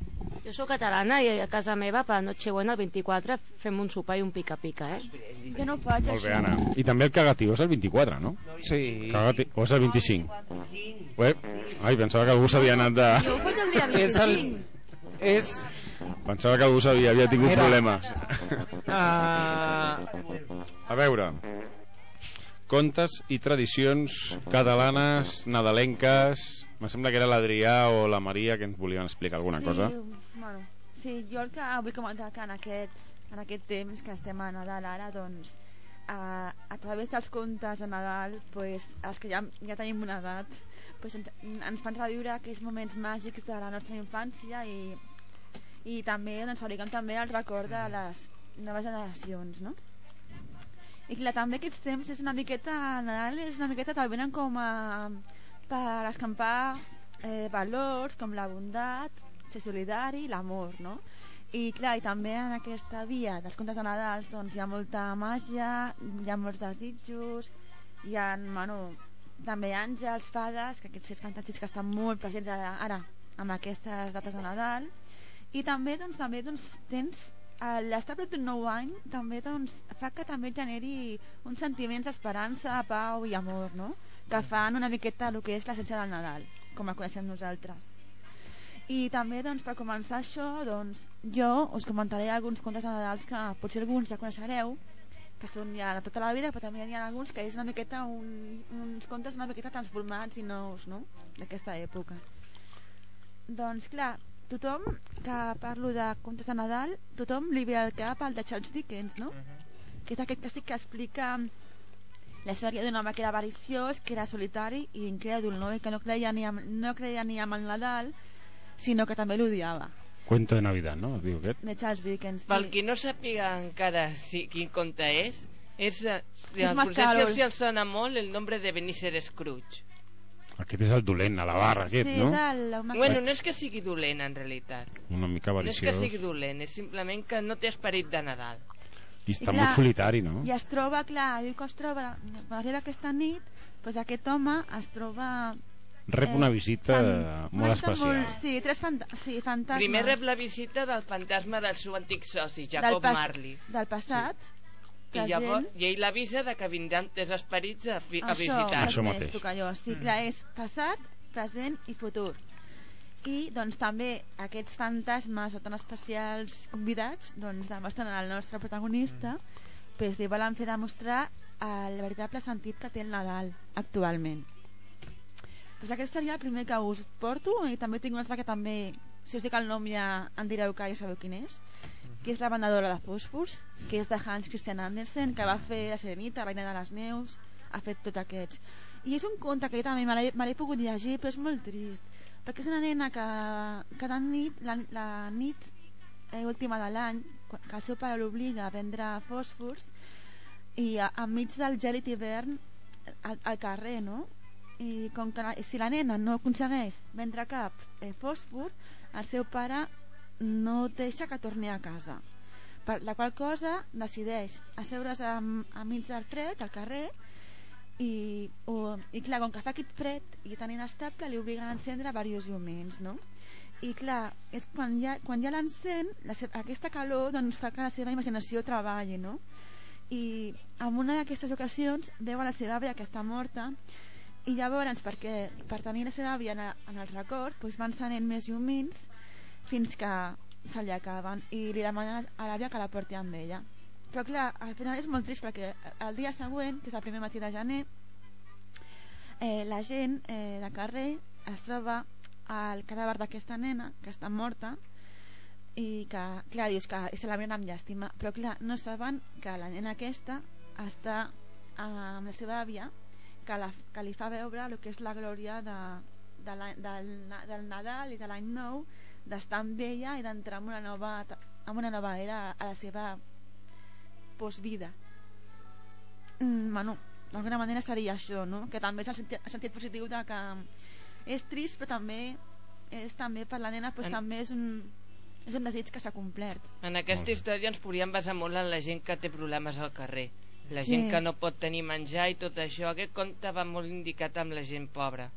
Jo sóc catalana i a casa meva per Nochebuena el 24 fem un sopar i un pica-pica, eh? Jo no faig Molt bé, això. Anna. I també el cagatiu és el 24, no? Sí. Cagati... O és el 25? Ué, ai, pensava que algú s'havia anat de... Jo ho faig el dia És el... 25. És... Pensava que algú s'havia havia tingut Mira. problemes. Uh, A veure, contes i tradicions catalanes, nadalenques... Me sembla que era l'Adrià o la Maria que ens volien explicar alguna sí, cosa. Bueno, sí, jo el que vull comentar que en, aquests, en aquest temps que estem a Nadal ara, doncs, a, a través dels contes de Nadal, pues, els que ja, ja tenim una edat, pues, ens, ens fan reviure aquells moments màgics de la nostra infància i, i també doncs, fabriquem també el record de les noves generacions, no? I clar, també aquests temps és una miqueta, Nadal és una miqueta que venen com a per escampar eh, valors com la bondat, ser solidari i l'amor, no? I clar, i també en aquesta via dels contes de Nadal doncs hi ha molta màgia, hi ha molts desitjos, hi ha, bueno, també àngels, fades, que aquests sers fantàstics que estan molt presents ara, ara amb aquestes dates de Nadal i també doncs, també doncs, tens eh, l'establir d'un nou any també doncs, fa que també generi uns sentiments d'esperança, pau i amor no? que fan una miqueta el que és l'essència del Nadal com el coneixem nosaltres i també doncs, per començar això doncs, jo us comentaré alguns contes de Nadals que potser alguns ja coneixereu que són ja de tota la vida però també hi ha alguns que és una miqueta un, uns contes una miqueta transformats i nous no? d'aquesta època doncs clar, tothom que parlo de contes de Nadal, tothom li ve al cap el de Charles Dickens, no? Que és aquest que sí que explica la història d'un home que era avariciós, que era solitari i incrèdul, no? I que no creia ni amb, no creia ni amb el Nadal, sinó que també l'odiava. Cuento de Navidad, no? Es diu aquest. De Charles Dickens. Pel qui no sàpiga encara si, quin conte és, és, eh, És el procés si els sona molt el nombre de Benicer Scrooge. Aquest és el dolent, a la barra, aquest, sí, no? és el... home Bueno, no és que sigui dolent, en realitat. Una mica No és que avariciós. sigui dolent, és simplement que no té esperit de Nadal. I està I molt clar, solitari, no? I es troba, clar, diu que es troba, quan arriba aquesta nit, doncs aquest home es troba... Rep una visita fan- molt especial. Molt, sí, tres fanta sí, fantasmes. Primer rep la visita del fantasma del seu antic soci, del Jacob pas- Marley. Del passat. I llavors, i ell l'avisa de que vindran tres esperits a, fi, a visitar. això mateix. Que jo. Sí, clar, és passat, present i futur. I doncs també aquests fantasmes o tan especials convidats doncs demostren al nostre protagonista pues, li volen fer demostrar el veritable sentit que té el Nadal actualment. Pues aquest seria el primer que us porto i també tinc un altre que també si us dic el nom ja en direu que ja sabeu quin és que és la bandadora de fòsfors que és de Hans Christian Andersen que va fer La Serenita, Reina de les Neus ha fet tots aquests i és un conte que jo també me l'he pogut llegir però és molt trist perquè és una nena que cada nit la, la nit eh, última de l'any que el seu pare l'obliga a vendre fòsfors i enmig del gel i d'hivern al, al carrer, no? I com que la, si la nena no aconsegueix vendre cap eh, fòsfor, el seu pare no deixa que torni a casa. Per la qual cosa decideix asseure's enmig del fred, al carrer, i, o, i clar, com que fa aquest fred i tan inestable li obliguen a encendre diversos llumins no? i clar, és quan ja, quan ja l'encén aquesta calor doncs, fa que la seva imaginació treballi no? i en una d'aquestes ocasions veu a la seva àvia que està morta i llavors perquè per tenir la seva àvia en, a- en el record doncs va encenent més llumins fins que se li acaben. I li demanen a l'àvia que la porti amb ella. Però clar, al final és molt trist perquè el dia següent, que és el primer matí de gener eh, la gent eh, de carrer es troba al cadàver d'aquesta nena que està morta i que, clar, dius que se la amb llàstima. Però clar, no saben que la nena aquesta està amb la seva àvia que, la, que li fa veure el que és la glòria de, de la, del, del Nadal i de l'any nou d'estar amb ella i d'entrar en una nova en una nova era a la seva postvida mm, bueno, d'alguna manera seria això no? que també és el sentit, el sentit positiu de que és trist però també és també per la nena pues, En- també és un, és un desig que s'ha complert En aquesta història ens podríem basar molt en la gent que té problemes al carrer. La Sí. gent que no pot tenir menjar i tot això. Aquest conte va molt indicat amb la gent pobra.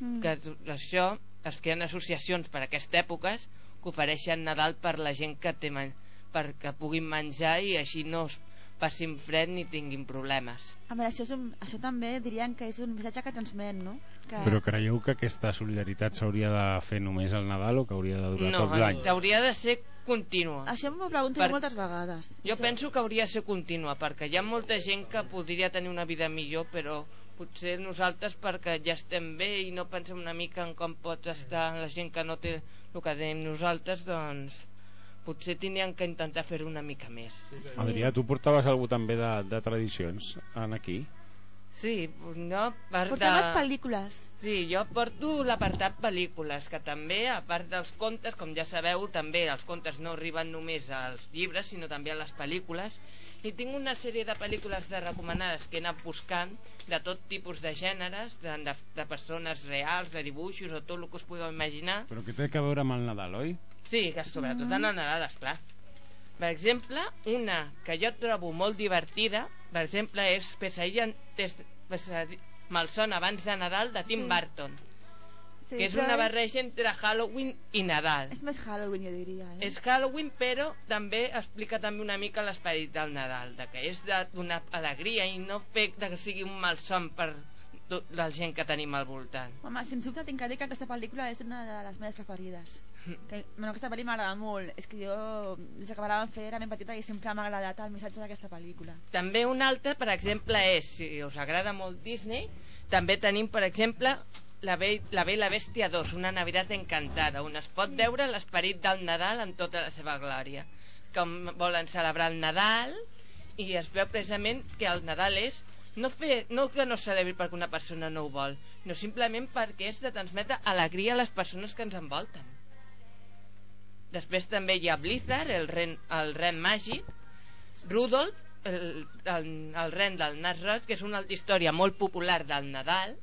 Mm. Que això es creen associacions per a aquestes èpoques que ofereixen Nadal per la gent que té men perquè puguin menjar i així no es passin fred ni tinguin problemes. a veure, això, és un, això també dirien que és un missatge que transmet no? que... Però creieu que aquesta solidaritat s'hauria de fer només al Nadal o que hauria de durar No, tot l'any? hauria de ser contínua. això m'ho pregunto Per- per... moltes vegades Jo Això- penso que hauria de ser contínua perquè hi ha molta gent que podria tenir una vida millor però potser nosaltres perquè ja estem bé i no pensem una mica en com pot estar la gent que no té el que tenim nosaltres doncs potser tindríem que intentar fer-ho una mica més Adrià, tu portaves algú també de, de tradicions en aquí? Sí, no, per Portem de... les pel·lícules Sí, jo porto l'apartat pel·lícules, que també, a part dels contes, com ja sabeu, també els contes no arriben només als llibres, sinó també a les pel·lícules. I tinc una sèrie de pel·lícules de recomanades que he anat buscant de tot tipus de gèneres, de, de, de persones reals, de dibuixos o tot el que us pugueu imaginar. Però que té a veure amb el Nadal, oi? Sí, que sobretot en el Nadal, esclar. Per exemple, una que jo trobo molt divertida, per exemple, és Pesadilla, Malson abans de Nadal de Tim Sí. Burton, sí, que és una barreja entre Halloween i Nadal. és més Halloween jo diria eh? És Halloween, però també explica també una mica l'esperit del Nadal, de que és de donar alegria i no fer que sigui un malson per tot la gent que tenim al voltant. Home, sens dubte tinc que dir que aquesta pel·lícula és una de les meves preferides que, bueno, aquesta pel·li m'agrada molt és que jo des que la fer era ben petita i sempre m'ha agradat el missatge d'aquesta pel·lícula També un altre, per exemple, és, si us agrada molt Disney, també tenim, per exemple, La, Be la Bella Bèstia 2, una Navidad encantada, on es pot veure l'esperit del Nadal en tota la seva glòria. Com volen celebrar el Nadal i es veu precisament que el Nadal és no, fer, no que no celebri perquè una persona no ho vol, no simplement perquè és de transmetre alegria a les persones que ens envolten. Després també hi ha Blizzard, el ren, el ren màgic, Rudolf, el, el, el ren del nas roig, que és una història molt popular del Nadal,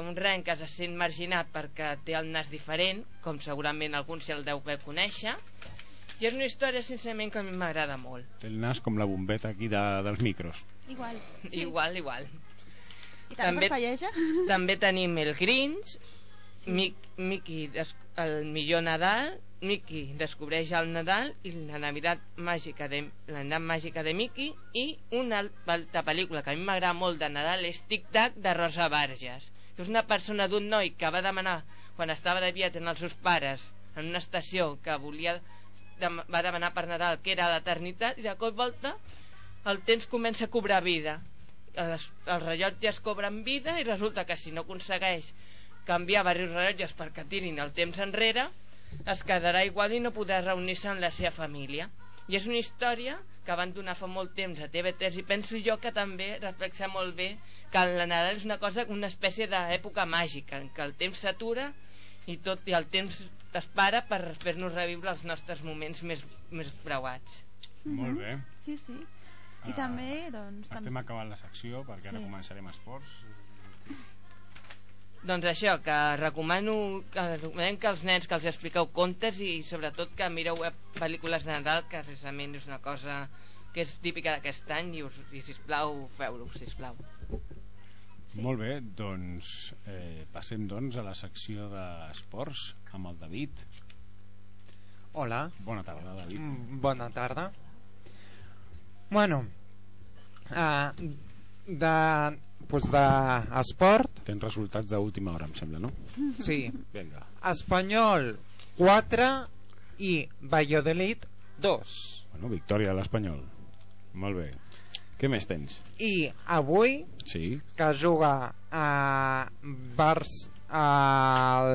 un ren que se sent marginat perquè té el nas diferent, com segurament alguns ja el deu haver conèixer, i és una història, sincerament, que a mi m'agrada molt. Té el nas com la bombeta aquí de, dels micros. igual Sí. Igual, igual. i també, També- també... També tenim el Grinch, Mic, Mickey, des, el millor Nadal, Mickey descobreix el Nadal i la Navidad màgica de, la Navidad màgica de Mickey i una altra pel·lícula que a mi m'agrada molt de Nadal és Tic Tac de Rosa Vargas que és una persona d'un noi que va demanar quan estava de viatge amb els seus pares en una estació que volia va demanar per Nadal que era l'eternitat i de cop volta el temps comença a cobrar vida. Els, els rellotges cobren vida i resulta que si no aconsegueix canviar diversos rellotges perquè tirin el temps enrere es quedarà igual i no podrà reunir-se amb la seva família. I és una història que van donar fa molt temps a TV3 i penso jo que també reflexa molt bé que la Nadal és una cosa una espècie d'època màgica en què el temps s'atura i tot i el temps es para per fer-nos reviure els nostres moments més, més preuats Molt bé. sí, sí I també, doncs... tam- Estem acabant la secció perquè ara Sí. començarem esports. Doncs això, que recomano que recomanem que els nens que els expliqueu contes i sobretot que mireu eh, pel·lícules de Nadal que precisament és una cosa que és típica d'aquest any i, us, i sisplau feu-lo, sisplau Molt bé, doncs eh, passem doncs a la secció d'esports amb el David. Hola. Bona tarda, David. Mm, Bona tarda. Bueno, uh, de, pues de esport, Tens resultats d'última hora, em sembla, no? sí. Vinga. Espanyol 4 i Valladolid 2. Bueno, victòria de l'Espanyol. Molt bé. Què més tens? I avui Sí. que juga a Bars al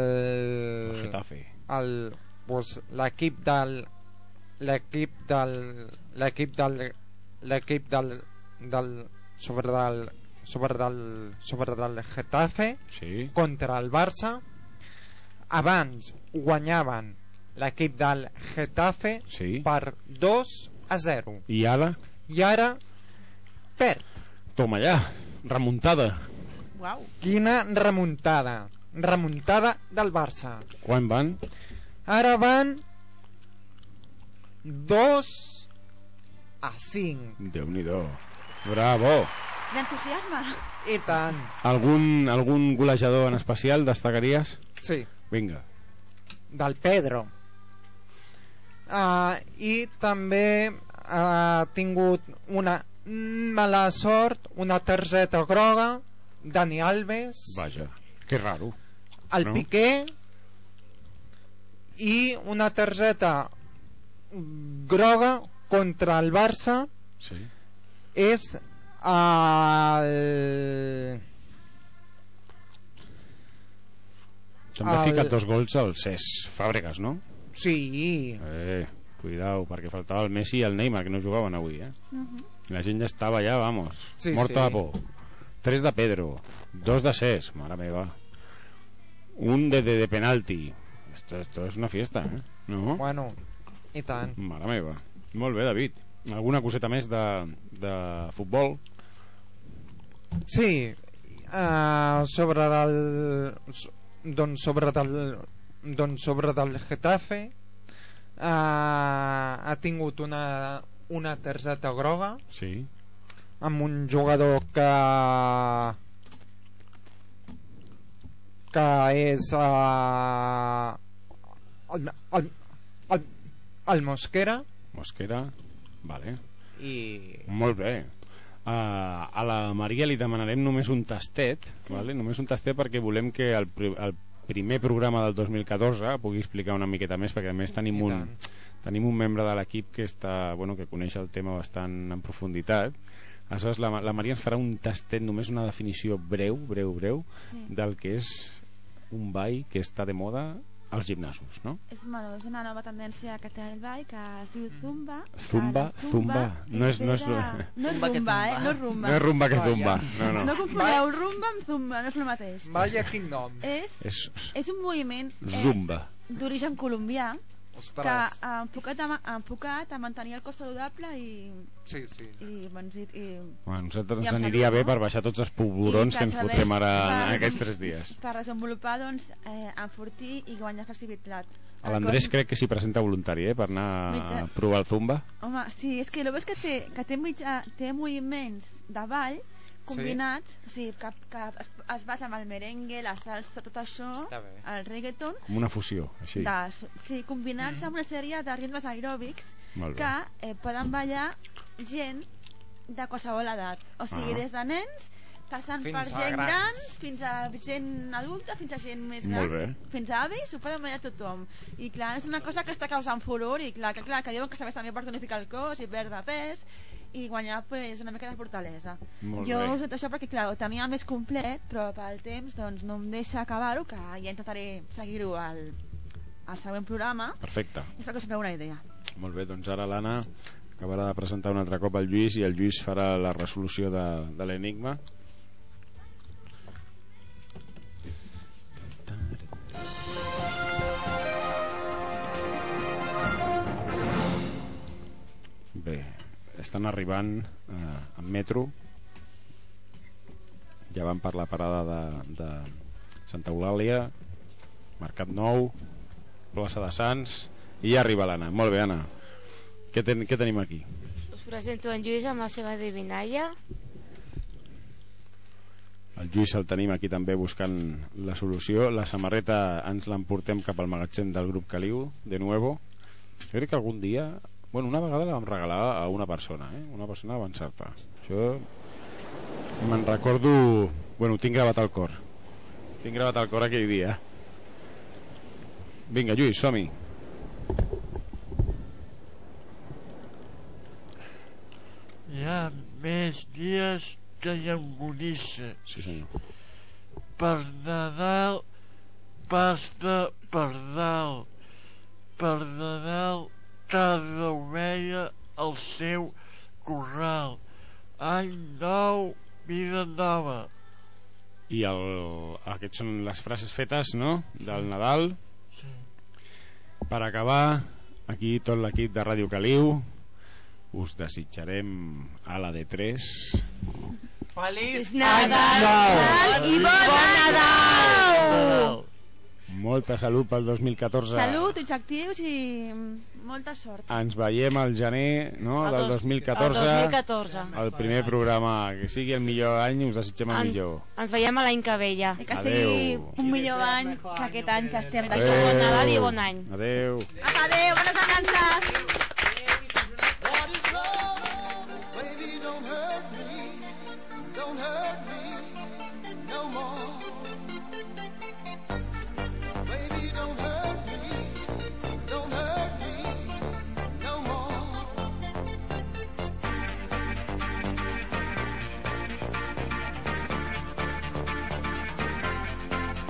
El Getafe. el pues, l'equip del l'equip del l'equip del l'equip del, del sobre del sobre del sobre del Getafe sí. contra el Barça abans guanyaven l'equip del Getafe sí. per 2 a 0 I ara? i ara perd Toma ja, remuntada. Uau. Quina remuntada. Remuntada del Barça. Quan van? Ara van 2 a 5. Déu-n'hi-do. Bravo. D'entusiasme. I tant. Algun, algun golejador en especial destacaries? Sí. Vinga. Del Pedro. Uh, I també ha tingut una mala sort, una targeta groga, Dani Alves, Vaja, que raro. el no? Piqué i una targeta groga contra el Barça Sí. És el... També ha El- ficat dos gols al Cesc Fàbregas, no? Sí. Eh, cuidao, perquè faltava el Messi i el Neymar, que no jugaven avui, eh? Mhm. La gent ja estava ja, vamos, Sí, morta sí. de por. Tres de Pedro, dos de Cesc, mare meva. Un de, de, de penalti. Esto, esto es una fiesta, eh? No? Bueno, i tant. Mare meva. Molt bé, David. Alguna coseta més de, de futbol? Sí, uh, sobre del doncs sobre del doncs sobre del Getafe uh, ha tingut una una targeta groga Sí. amb un jugador que que és uh, el, el, el, el Mosquera Mosquera, vale. i Molt bé. Uh, a la Maria li demanarem només un tastet, sí. vale? només un tastet perquè volem que el, pri- el primer programa del 2014 pugui explicar una miqueta més perquè a més tenim un, tenim un membre de l'equip que està, bueno, que coneix el tema bastant en profunditat aleshores la, la Maria ens farà un tastet només una definició breu, breu, breu Sí. del que és un ball que està de moda als gimnasos, no? És, bueno, és una nova tendència que té el ball que es diu Zumba. Zumba, la Zumba, no és- no és- no és Zumba rumba, eh? zumba. No és rumba. No és rumba que zumba, no, no. No confoneu rumba amb zumba, no és el mateix. Vaya quin nom. És, És és un moviment eh, zumba. d'origen colombià que Ostres. ha enfocat a, ha enfocat a mantenir el cos saludable i, Sí, sí. i, doncs, i, i Bueno, a nosaltres I ens aniria salut, bé no? per baixar tots els polvorons I que ens fotrem ara en per- aquests tres dies. per desenvolupar doncs, eh, enfortir i guanyar flexibilitat A l'Andrés crec que s'hi presenta voluntari, eh, per anar a Mitja- provar el zumba. Home, sí, és que el que és que té, que té, mitja, té moviments de ball combinats, o sigui, que, que es, es basa en el merengue, la salsa, tot això, el reggaeton, Com una fusió, així. de, sí, combinats amb una sèrie de ritmes aeròbics que eh, poden ballar gent de qualsevol edat. O sigui, Ah. des de nens, passant Fins per gent grans. gran, fins a gent adulta, fins a gent més gran, Molt bé. fins a avis, ho poden ballar tothom. I clar, és una cosa que està causant furor i clar, que, clar, que diuen que serveix també per tonificar el cos i perdre pes i guanyar pues, una mica de fortalesa. Molt jo bé. us dic això perquè clar, ho tenia més complet, però pel temps doncs, no em deixa acabar-ho, que ja intentaré seguir-ho al, al següent programa Perfecte. i espero que us feu una idea. Molt bé, doncs ara l'Anna acabarà de presentar un altre cop el Lluís i el Lluís farà la resolució de, de l'enigma. Bé, estan arribant eh, en metro. Ja van per la parada de, de Santa Eulàlia Mercat Nou plaça de Sants i ja arriba l'Anna. Molt bé Anna. Què, ten, què tenim aquí? Us presento en Lluís amb la seva divinalla. el Lluís el tenim aquí també buscant la solució. La samarreta ens l'emportem cap al magatzem del grup Caliu de nuevo. Jo crec que algun dia bueno, una vegada la vam regalar a una persona eh? una persona va encertar això me'n recordo bueno, tinc gravat al cor tinc gravat al cor aquell dia vinga Lluís, som-hi Hi ha més dies que llonganissa. Sí, senyor. Per Nadal, pasta per dalt. Per Nadal, cada ovella al seu corral. Any nou, vida nova. i el, aquests són les frases fetes no? del Nadal Sí. per acabar aquí tot l'equip de Ràdio Caliu us desitjarem a la de 3 Feliç Nadal i bon Nadal! Molta salut pel 2014 Salut, ulls actius i molta sort. ens veiem al gener no, El del dos- 2014 el 2014. el primer programa que sigui el millor any us desitgem el En- millor Ens veiem a l'any que ve ja. I que Adeu. sigui un millor any que aquest any que estem Adeu. Bon Nadal i bon any. adeu Adéu, bones vacances!